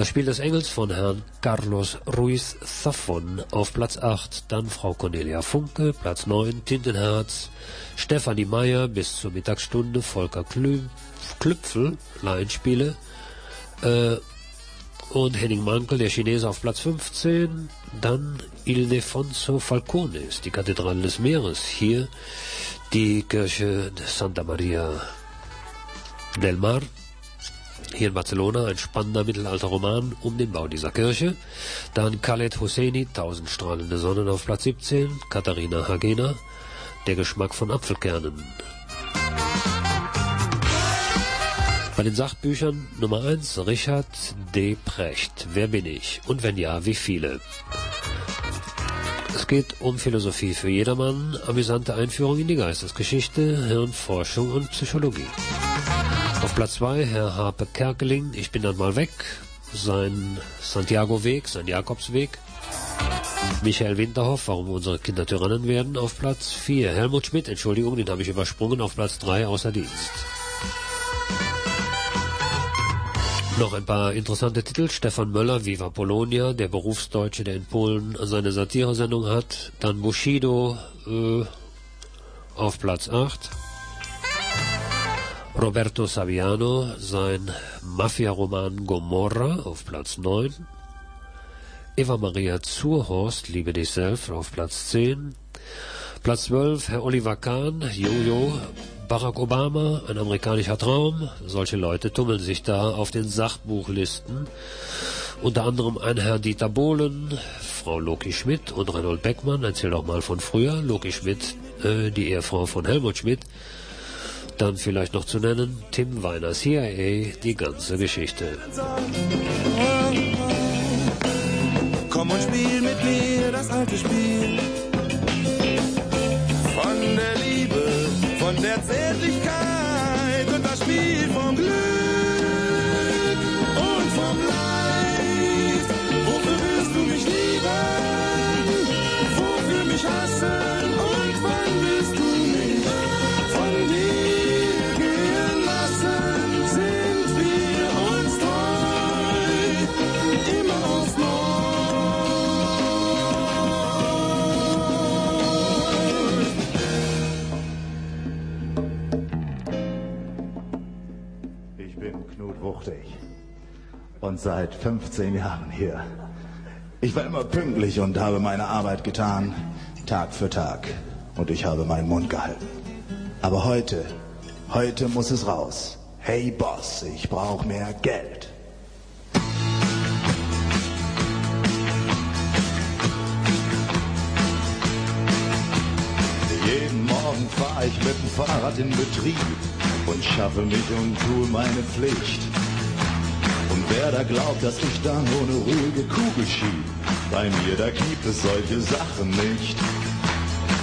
Das Spiel des Engels von Herrn Carlos Ruiz Zafon auf Platz 8, dann Frau Cornelia Funke, Platz 9, Tintenherz, Stefanie Meyer bis zur Mittagsstunde, Volker Klü Klüpfel, Laienspiele, äh, und Henning Mankel, der Chinese, auf Platz 15. Dann Ildefonso Falcones, die Kathedrale des Meeres. Hier die Kirche de Santa Maria del Mar. Hier in Barcelona ein spannender Mittelalterroman um den Bau dieser Kirche. Dann Khaled Hosseini, Tausend strahlende Sonnen auf Platz 17. Katharina Hagena, Der Geschmack von Apfelkernen. Bei den Sachbüchern Nummer 1 Richard D. Precht. Wer bin ich? Und wenn ja, wie viele? Es geht um Philosophie für jedermann, amüsante Einführung in die Geistesgeschichte, Hirnforschung und Psychologie. Auf Platz 2 Herr Harpe Kerkeling, Ich bin dann mal weg, sein Santiago-Weg, sein Jakobsweg. Michael Winterhoff, warum unsere Kinder Tyrannen werden, auf Platz 4. Helmut Schmidt, Entschuldigung, den habe ich übersprungen, auf Platz 3 außer Dienst. Noch ein paar interessante Titel. Stefan Möller, Viva Polonia, der Berufsdeutsche, der in Polen seine Satiresendung hat. Dann Bushido äh, auf Platz 8. Roberto Saviano, sein Mafia-Roman Gomorra auf Platz 9. Eva Maria Zurhorst, Liebe dich selbst auf Platz 10. Platz 12, Herr Oliver Kahn, Jojo, Barack Obama, ein amerikanischer Traum. Solche Leute tummeln sich da auf den Sachbuchlisten. Unter anderem ein Herr Dieter Bohlen, Frau Loki Schmidt und Reinhold Beckmann. Erzähl doch mal von früher. Loki Schmidt, äh, die Ehefrau von Helmut Schmidt. Dann vielleicht noch zu nennen Tim Weiner, CIA, die ganze Geschichte. Komm und spiel mit mir das alte Spiel. Von der Liebe, von der Zärtlichkeit Wuchtig und seit 15 Jahren hier. Ich war immer pünktlich und habe meine Arbeit getan, Tag für Tag. Und ich habe meinen Mund gehalten. Aber heute, heute muss es raus. Hey Boss, ich brauche mehr Geld. Jeden Morgen fahre ich mit dem Fahrrad in Betrieb und schaffe mich und tue meine Pflicht. Und wer da glaubt, dass ich dann ohne ruhige Kugel schieb, bei mir da gibt es solche Sachen nicht.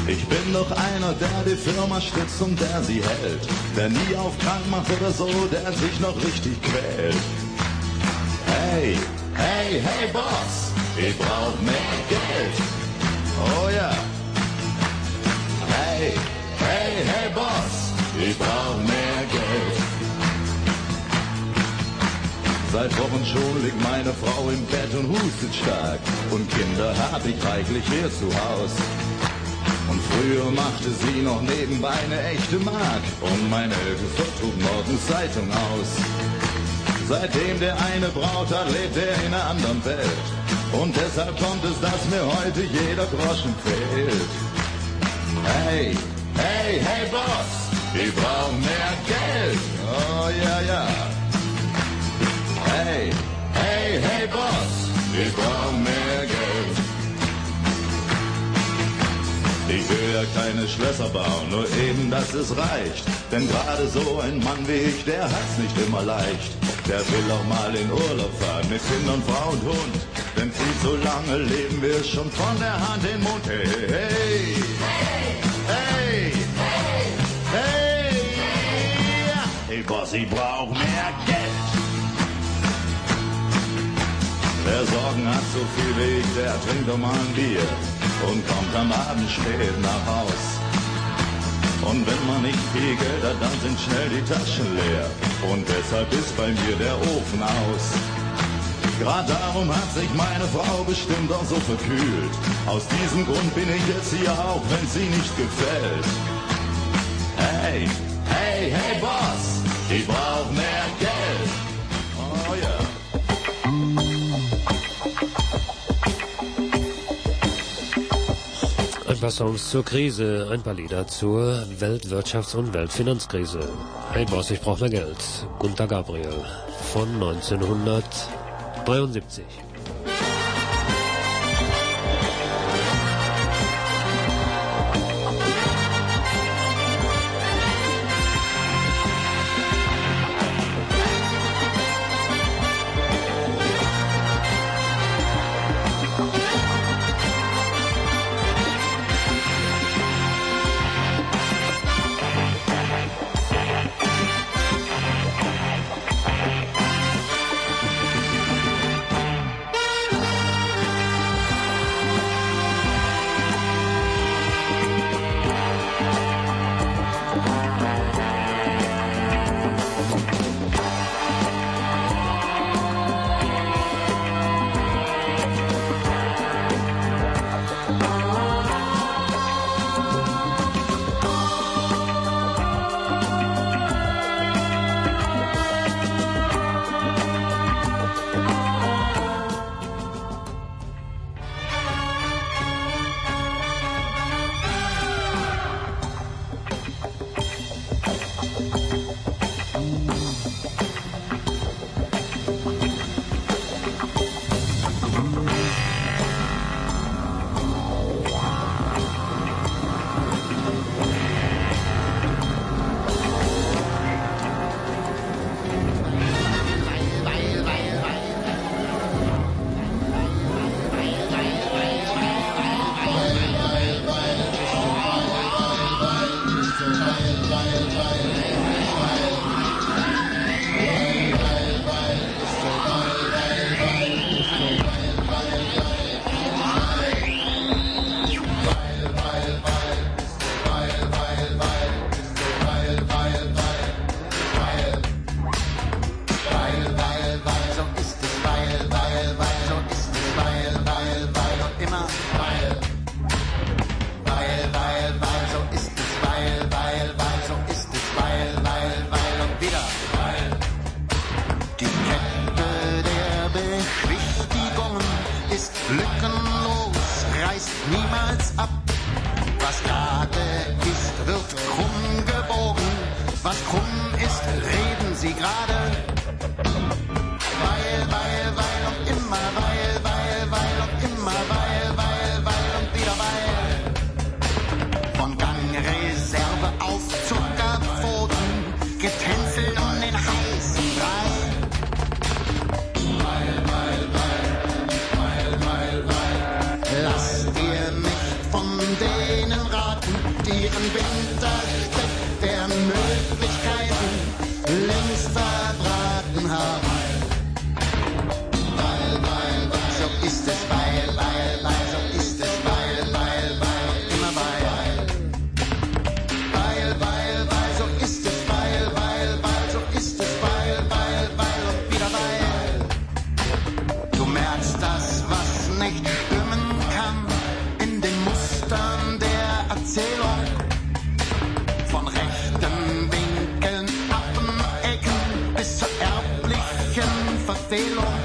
Ich bin doch einer, der die Firma stützt und der sie hält, der nie auf krank macht oder so, der sich noch richtig quält. Hey, hey, hey Boss, ich brauch mehr Geld. Oh ja. Hey, hey, hey Boss, ich brauch mehr Geld. Seit Wochen schon liegt meine Frau im Bett und hustet stark. Und Kinder hab ich reichlich hier zu Haus. Und früher machte sie noch nebenbei eine echte Mark. Und mein Ältester trug morgens Zeitung aus. Seitdem der eine Braut hat, lebt er in einer anderen Welt. Und deshalb kommt es, dass mir heute jeder Groschen fehlt. Hey, hey, hey Boss, ich brauch mehr Geld. Oh ja, ja. Hey, hey, hey Boss, ich brauch mehr Geld. Ich will ja keine Schlösser bauen, nur eben, dass es reicht. Denn gerade so ein Mann wie ich, der hat's nicht immer leicht. Der will auch mal in Urlaub fahren mit Kindern, Frau und Hund. Denn viel zu lange leben wir schon von der Hand in den Mund. Hey, hey, hey, hey, hey, Boss, ich brauch mehr Geld. Wer Sorgen hat, so viel wie ich, der trinkt doch mal ein Bier und kommt am Abend spät nach Haus. Und wenn man nicht viel Geld hat, dann sind schnell die Taschen leer. Und deshalb ist bei mir der Ofen aus. Gerade darum hat sich meine Frau bestimmt auch so verkühlt. Aus diesem Grund bin ich jetzt hier auch, wenn sie nicht gefällt. Hey, hey, hey Boss, ich brauch mehr Geld. Oh ja. Ein paar Songs zur Krise, ein paar Lieder zur Weltwirtschafts- und Weltfinanzkrise. Hey Boss, ich brauch mehr Geld. Gunter Gabriel von 1973. die Ceylon.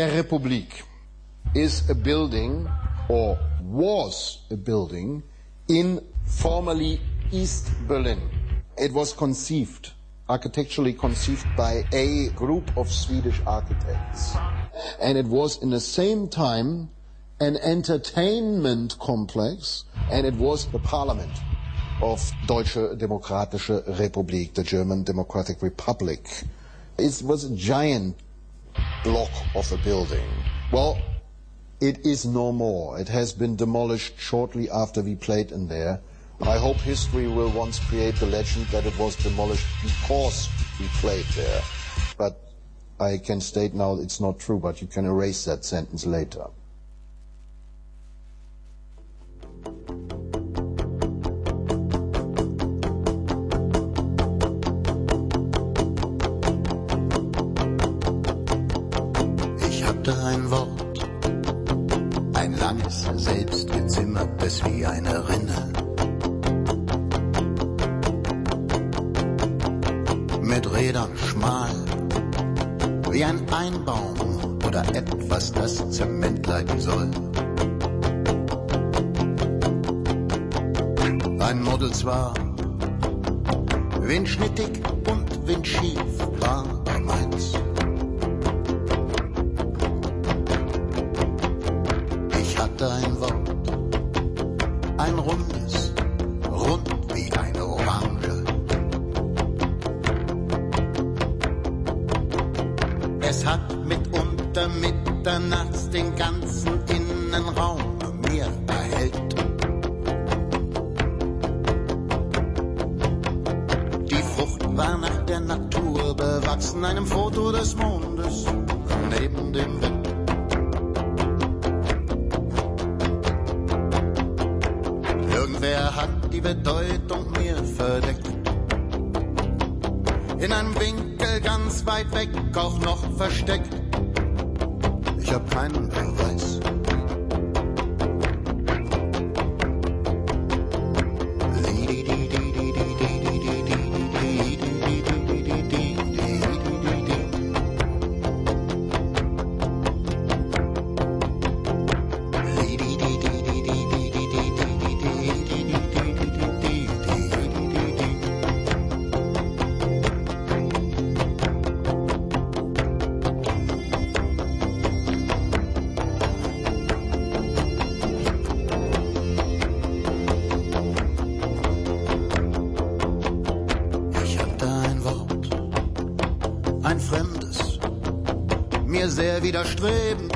der Republik is a building or was a building in formerly East Berlin. It was conceived, architecturally conceived by a group of Swedish architects. And it was in the same time an entertainment complex and it was the parliament of Deutsche Demokratische Republik, the German Democratic Republic. It was a giant block of a building. Well, it is no more. It has been demolished shortly after we played in there. I hope history will once create the legend that it was demolished because we played there. But I can state now it's not true, but you can erase that sentence later. Sehr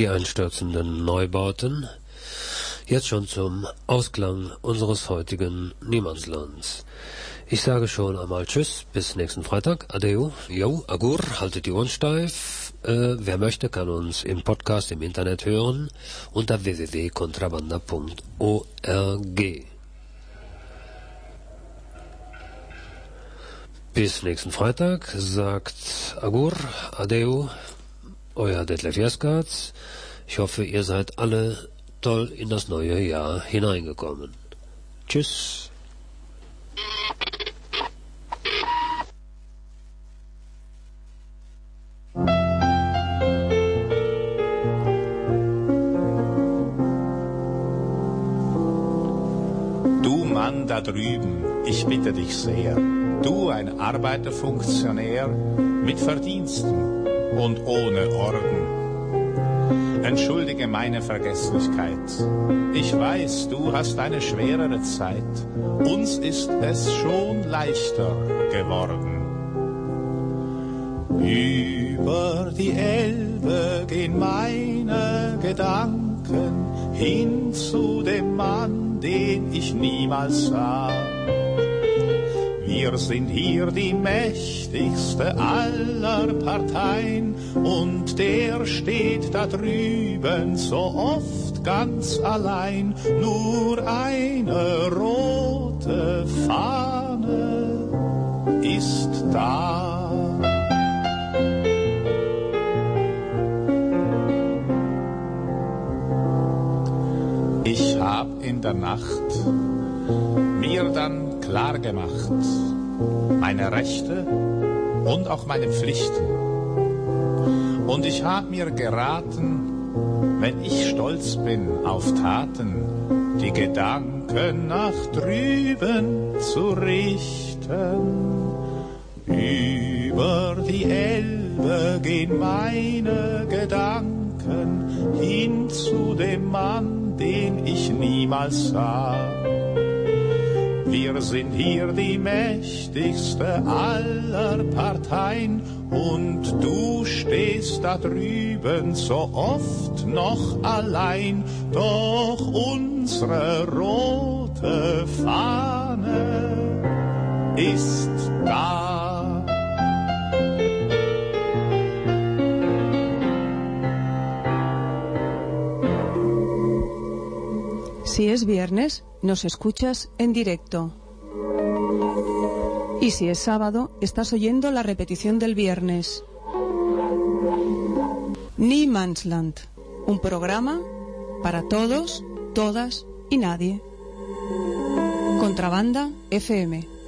die einstürzenden Neubauten. Jetzt schon zum Ausklang unseres heutigen Niemandslands. Ich sage schon einmal Tschüss, bis nächsten Freitag. Adeu, yo, agur, haltet die Ohren steif. Äh, wer möchte, kann uns im Podcast im Internet hören unter www.contrabanda.org. Bis nächsten Freitag, sagt Agur, Adeu, euer Detlef Jaskatz. Ich hoffe, ihr seid alle toll in das neue Jahr hineingekommen. Tschüss. Du Mann da drüben, ich bitte dich sehr, du ein Arbeiterfunktionär mit Verdiensten und ohne Orden. Entschuldige meine Vergesslichkeit. Ich weiß, du hast eine schwerere Zeit. Uns ist es schon leichter geworden. Über die Elbe gehen meine Gedanken hin zu dem Mann, den ich niemals sah. Wir sind hier die mächtigste aller Parteien und der steht da drüben so oft ganz allein. Nur eine rote Fahne ist da. Ich hab in der Nacht mir dann klar gemacht, meine Rechte und auch meine Pflichten. Und ich hab mir geraten, wenn ich stolz bin auf Taten, die Gedanken nach drüben zu richten. Über die Elbe gehen meine Gedanken hin zu dem Mann, den ich niemals sah. Wir sind hier die mächtigste aller Parteien und du stehst da drüben so oft noch allein. Doch unsere rote Fahne ist da. Si es viernes, nos escuchas en directo. Y si es sábado, estás oyendo la repetición del viernes. Ni Mansland, un programa para todos, todas y nadie. Contrabanda FM